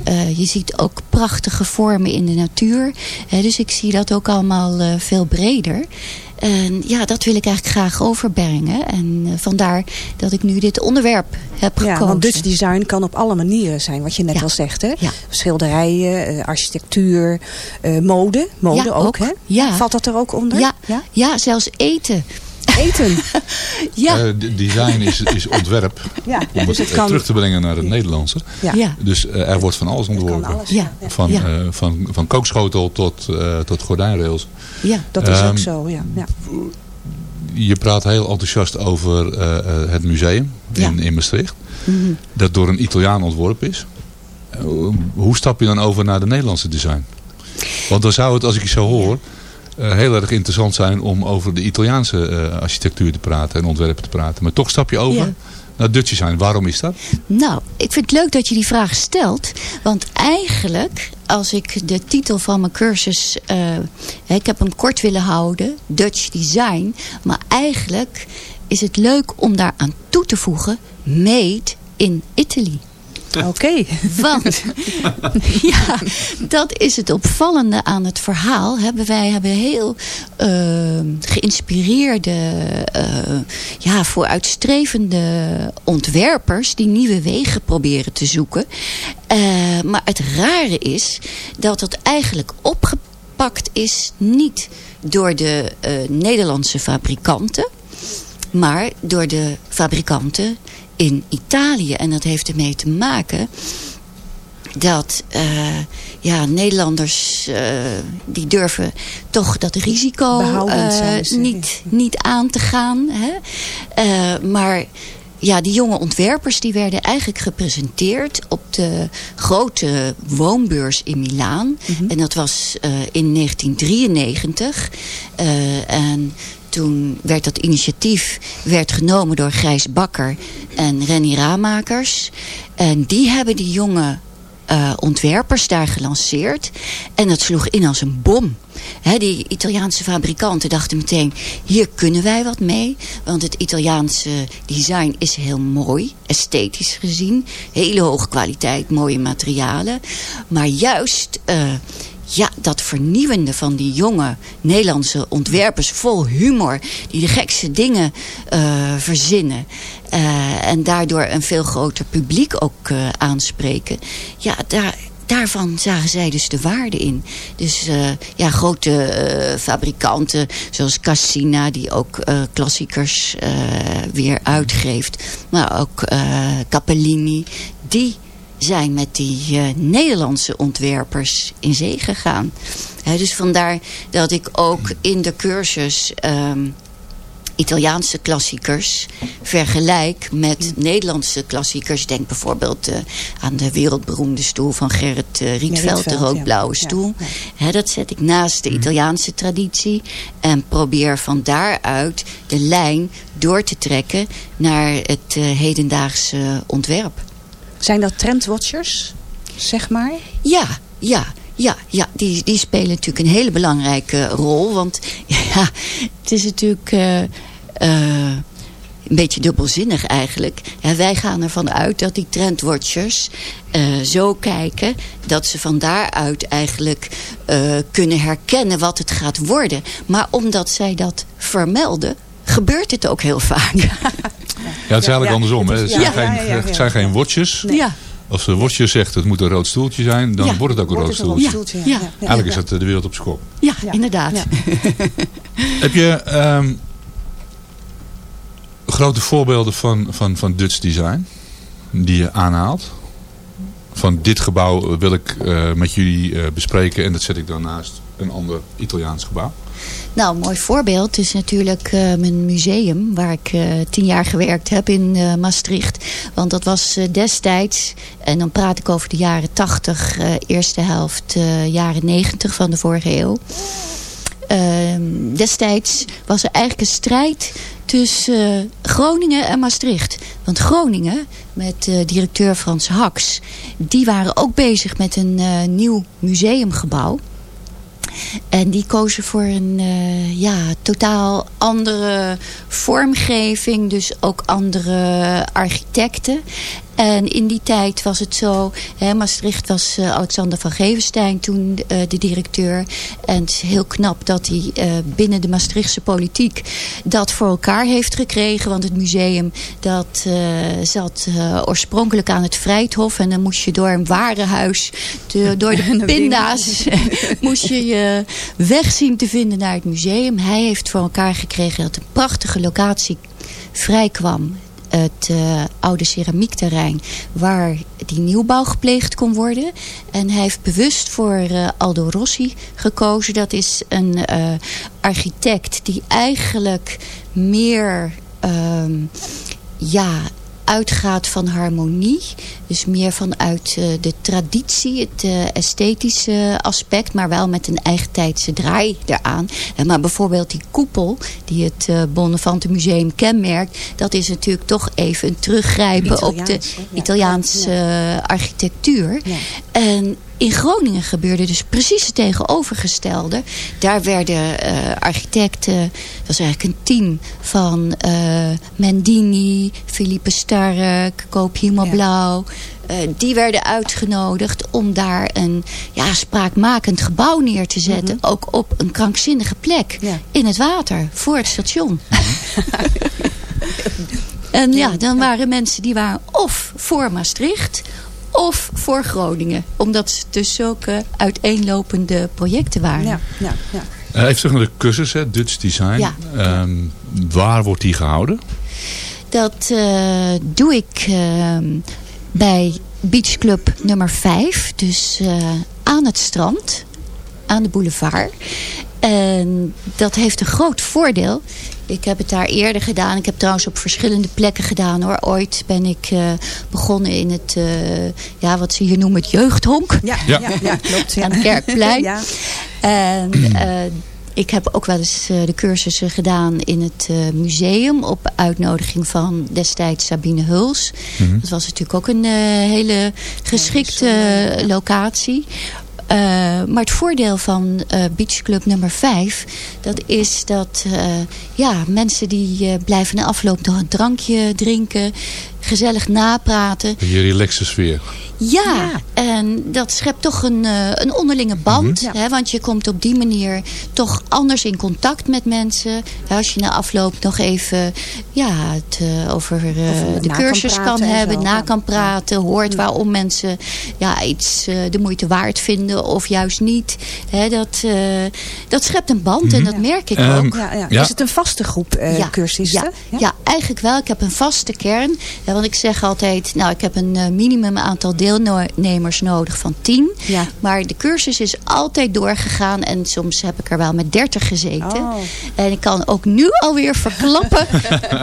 Uh, je ziet ook prachtige vormen in de natuur. He, dus ik zie dat ook allemaal uh, veel breder. En ja, dat wil ik eigenlijk graag overbrengen. En uh, vandaar dat ik nu dit onderwerp heb gekozen. Ja, want Dutch design kan op alle manieren zijn, wat je net ja. al zegt. Hè? Ja. Schilderijen, architectuur, uh, mode. Mode ja, ook, ook, hè? Ja. Valt dat er ook onder? Ja, ja? ja zelfs eten. Eten? ja. Uh, design is, is ontwerp. ja, om dus het, het kan... terug te brengen naar het Nederlandse. Ja. ja. Dus uh, er wordt van alles ontworpen. Alles, ja. Van, ja. uh, van, van kookschotel tot, tot gordijnrails. Ja, dat is um, ook zo. Ja. ja. Je praat heel enthousiast over het museum ja. in, in Maastricht. Mm -hmm. Dat door een Italiaan ontworpen is. hoe stap je dan over naar de Nederlandse design? Want dan zou het, als ik je zo hoor... Uh, heel erg interessant zijn om over de Italiaanse uh, architectuur te praten en ontwerpen te praten. Maar toch stap je over ja. naar Dutch design. Waarom is dat? Nou, ik vind het leuk dat je die vraag stelt. Want eigenlijk, als ik de titel van mijn cursus... Uh, ik heb hem kort willen houden, Dutch design. Maar eigenlijk is het leuk om daaraan toe te voegen... Made in Italy. Oké. Okay. Want, ja, dat is het opvallende aan het verhaal. Hebben wij hebben heel uh, geïnspireerde, uh, ja, vooruitstrevende ontwerpers... die nieuwe wegen proberen te zoeken. Uh, maar het rare is dat het eigenlijk opgepakt is... niet door de Nederlandse fabrikanten... maar door de fabrikanten in Italië. En dat heeft ermee te maken dat uh, ja, Nederlanders uh, die durven toch dat risico uh, niet, niet aan te gaan. Hè? maar ja, die jonge ontwerpers die werden eigenlijk gepresenteerd op de grote woonbeurs in Milaan. En dat was uh, in 1993. Uh, en toen werd dat initiatief werd genomen door Gijs Bakker en Renny Raamakers. En die hebben die jonge uh, ontwerpers daar gelanceerd. En dat sloeg in als een bom. Die Italiaanse fabrikanten dachten meteen, hier kunnen wij wat mee. Want het Italiaanse design is heel mooi, esthetisch gezien. Hele hoge kwaliteit, mooie materialen. Maar juist... Uh, ja, dat vernieuwende van die jonge Nederlandse ontwerpers vol humor. Die de gekste dingen uh, verzinnen. Uh, en daardoor een veel groter publiek ook uh, aanspreken. Ja, daar, daarvan zagen zij dus de waarde in. Dus ja, grote fabrikanten zoals Cassina... die ook klassiekers weer uitgeeft. Maar ook Capellini. Die zijn met die Nederlandse ontwerpers in zee gegaan. He, dus vandaar dat ik ook in de cursus... Um, Italiaanse klassiekers vergelijk met Nederlandse klassiekers. Denk bijvoorbeeld uh, aan de wereldberoemde stoel van Gerrit uh, Rietveld, de roodblauwe ja. stoel. Ja, ja. dat zet ik naast de Italiaanse traditie en probeer van daaruit de lijn door te trekken naar het uh, hedendaagse ontwerp. Zijn dat trendwatchers, zeg maar? Ja, ja. Ja, ja die, die spelen natuurlijk een hele belangrijke rol. Want ja, het is natuurlijk uh, uh, een beetje dubbelzinnig eigenlijk. Ja, wij gaan ervan uit dat die trendwatchers uh, zo kijken... dat ze van daaruit eigenlijk kunnen herkennen wat het gaat worden. Maar omdat zij dat vermelden, gebeurt het ook heel vaak. Ja, het is eigenlijk ja, andersom. Het, is, hè? Het, zijn geen, het zijn geen watches. Nee. Ja. Als de watcher zegt het moet een rood stoeltje zijn, dan ja, wordt het ook een rood stoeltje. Een stoeltje ja. Ja. Eigenlijk is dat de wereld op zijn kop. Ja, inderdaad. Heb je um, grote voorbeelden van, van, van Dutch design die je aanhaalt? Van dit gebouw wil ik uh, met jullie uh, bespreken en dat zet ik dan naast een ander Italiaans gebouw. Nou, een mooi voorbeeld is natuurlijk uh, mijn museum... waar ik uh, tien jaar gewerkt heb in uh, Maastricht. Want dat was destijds, en dan praat ik over de jaren tachtig... eerste helft jaren negentig van de vorige eeuw... Ehm, destijds was er eigenlijk een strijd tussen Groningen en Maastricht. Want Groningen, met directeur Frans Haks... die waren ook bezig met een nieuw museumgebouw... En die kozen voor een uh, ja, totaal andere vormgeving. Dus ook andere architecten. En in die tijd was het zo, hè, Maastricht was uh, Alexander van Gevenstein toen uh, de directeur. En het is heel knap dat hij uh, binnen de Maastrichtse politiek dat voor elkaar heeft gekregen. Want het museum dat zat oorspronkelijk aan het Vrijthof. En dan moest je door een warenhuis, de, door de pinda's, moest je je weg zien te vinden naar het museum. Hij heeft voor elkaar gekregen dat een prachtige locatie vrijkwam het uh, oude ceramiekterrein waar die nieuwbouw gepleegd kon worden. En hij heeft bewust voor uh, Aldo Rossi gekozen. Dat is een uh, architect die eigenlijk meer... ja, uitgaat van harmonie. Dus meer vanuit uh, de traditie, het uh, esthetische aspect. Maar wel met een eigen tijdse draai eraan. Uh, maar bijvoorbeeld die koepel die het uh, Bonnefante Museum kenmerkt. Dat is natuurlijk toch even een teruggrijpen op de Italiaanse architectuur. Ja. En in Groningen gebeurde dus precies het tegenovergestelde. Daar werden uh, architecten, dat was eigenlijk een team van uh, Mendini, Philippe Stark, Koop Himmelblauw. Uh, die werden uitgenodigd om daar een ja, spraakmakend gebouw neer te zetten. Mm -hmm. Ook op een krankzinnige plek ja. in het water, voor het station. en ja, dan waren mensen die waren of voor Maastricht of voor Groningen. Omdat het dus zulke uiteenlopende projecten waren. Ja, ja, ja. Uh, even terug naar de cursus, hè, Dutch Design. Ja. Um, waar wordt die gehouden? Dat uh, doe ik uh, bij Beach Club nummer 5. Dus uh, aan het strand. Aan de boulevard. En dat heeft een groot voordeel. Ik heb het daar eerder gedaan. Ik heb trouwens op verschillende plekken gedaan hoor. Ooit ben ik uh, begonnen in het, uh, ja, wat ze hier noemen, het jeugdhonk. Ja, ja. ja, ja klopt. Ja. Aan het Kerkplein. ja. En uh, ik heb ook wel eens de cursussen gedaan in het museum. Op uitnodiging van destijds Sabine Huls. Mm -hmm. Dat was natuurlijk ook een hele geschikte locatie. Uh, maar het voordeel van uh, Beach Club nummer 5... dat is dat uh, ja, mensen die blijven na afloop nog een drankje drinken... gezellig napraten. Je relaxe sfeer. Ja, ja, en dat schept toch een, uh, een onderlinge band. Mm -hmm. hè, want je komt op die manier toch anders in contact met mensen. Als je na afloop nog even ja, het uh, over uh, de cursus kan, kan hebben, na kan praten. Hoort waarom mensen ja, iets de moeite waard vinden of juist niet. Hè, dat, dat schept een band mm -hmm. en dat merk ik um, ook. Ja, ja. Is het een vaste groep cursisten? Ja, ja, eigenlijk wel. Ik heb een vaste kern. Want ik zeg altijd, nou ik heb een minimum aantal deelnemers nodig van 10. Ja. Maar de cursus is altijd doorgegaan. En soms heb ik er wel met 30 gezeten. Oh. En ik kan ook nu alweer verklappen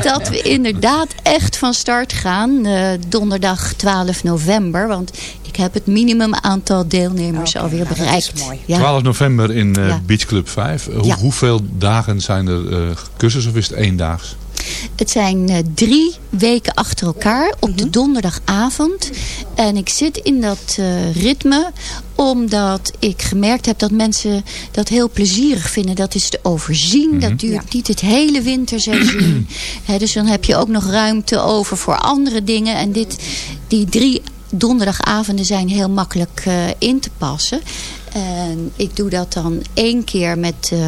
dat we inderdaad echt van start gaan. Uh, donderdag 12 november. Want ik heb het minimum aantal deelnemers okay, alweer nou, bereikt. Ja. 12 november in uh, ja. Beach Club 5. Hoe, ja. Hoeveel dagen zijn er uh, cursussen of is het één daags? Het zijn uh, drie weken achter elkaar op de donderdagavond. En ik zit in dat uh, ritme omdat ik gemerkt heb dat mensen dat heel plezierig vinden. Dat is te overzien. Mm -hmm. Dat duurt ja. niet het hele winterseizoen. He, dus dan heb je ook nog ruimte over voor andere dingen. En dit, die drie donderdagavonden zijn heel makkelijk uh, in te passen. En ik doe dat dan één keer met uh,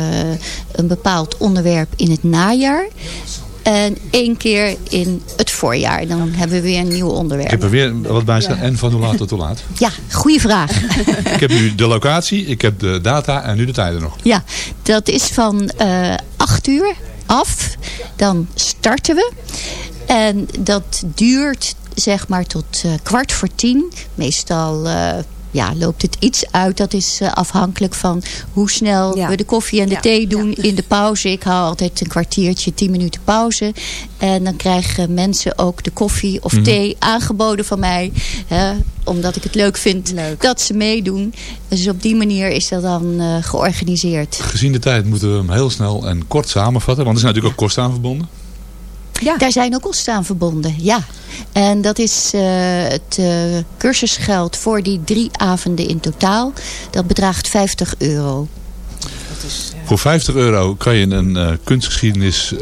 een bepaald onderwerp in het najaar. En één keer in het voorjaar. Dan hebben we weer een nieuw onderwerp. Ik heb er weer wat bij staan. Ja. En van hoe laat tot hoe laat? Ja, goede vraag. ik heb nu de locatie, ik heb de data en nu de tijden nog. Ja, dat is van uh, 8 uur af. Dan starten we. En dat duurt zeg maar tot uh, kwart voor tien. Meestal... Uh, ja, loopt het iets uit. Dat is uh, afhankelijk van hoe snel ja. we de koffie en de ja. thee doen ja. in de pauze. Ik hou altijd een kwartiertje, tien minuten pauze. En dan krijgen mensen ook de koffie of Mhm. mm -hmm. thee aangeboden van mij. Hè, omdat ik het leuk vind leuk. dat ze meedoen. Dus op die manier is dat dan uh, georganiseerd. Gezien de tijd moeten we hem heel snel en kort samenvatten. Want er zijn natuurlijk ook kosten aan verbonden. Ja. Daar zijn ook kosten aan verbonden, ja. En dat is uh, het uh, cursusgeld voor die drie avonden in totaal. Dat bedraagt 50 euro. Is, ja. Voor 50 euro kan je een uh, kunstgeschiedenis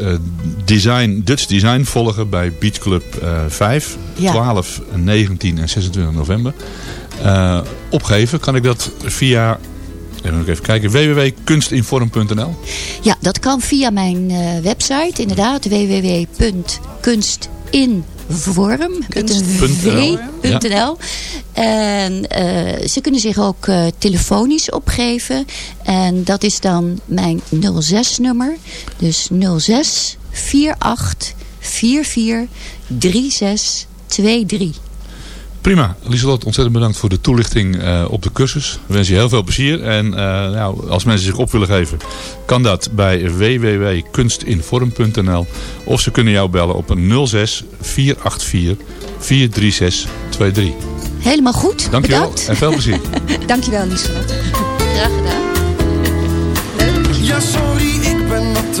design, Dutch design volgen bij Beach Club 5. Ja. 12, 19 en 26 november. opgeven kan ik dat via Even, even kijken. www.kunstinform.nl Ja, dat kan via mijn uh, website. Inderdaad, www.kunstinvorm. En uh, ze kunnen zich ook uh, telefonisch opgeven. En dat is dan mijn 06 nummer. Dus 06 48 44 36 23. Prima. Lieselot, ontzettend bedankt voor de toelichting uh, op de cursus. We wensen je heel veel plezier. En uh, nou, als mensen zich op willen geven, kan dat bij www.kunstinform.nl. Of ze kunnen jou bellen op een 06 484 436 23. Helemaal goed. Dankjewel bedankt. en veel plezier. Dankjewel, Lieselot. Graag gedaan. Ja, sorry, ik ben wat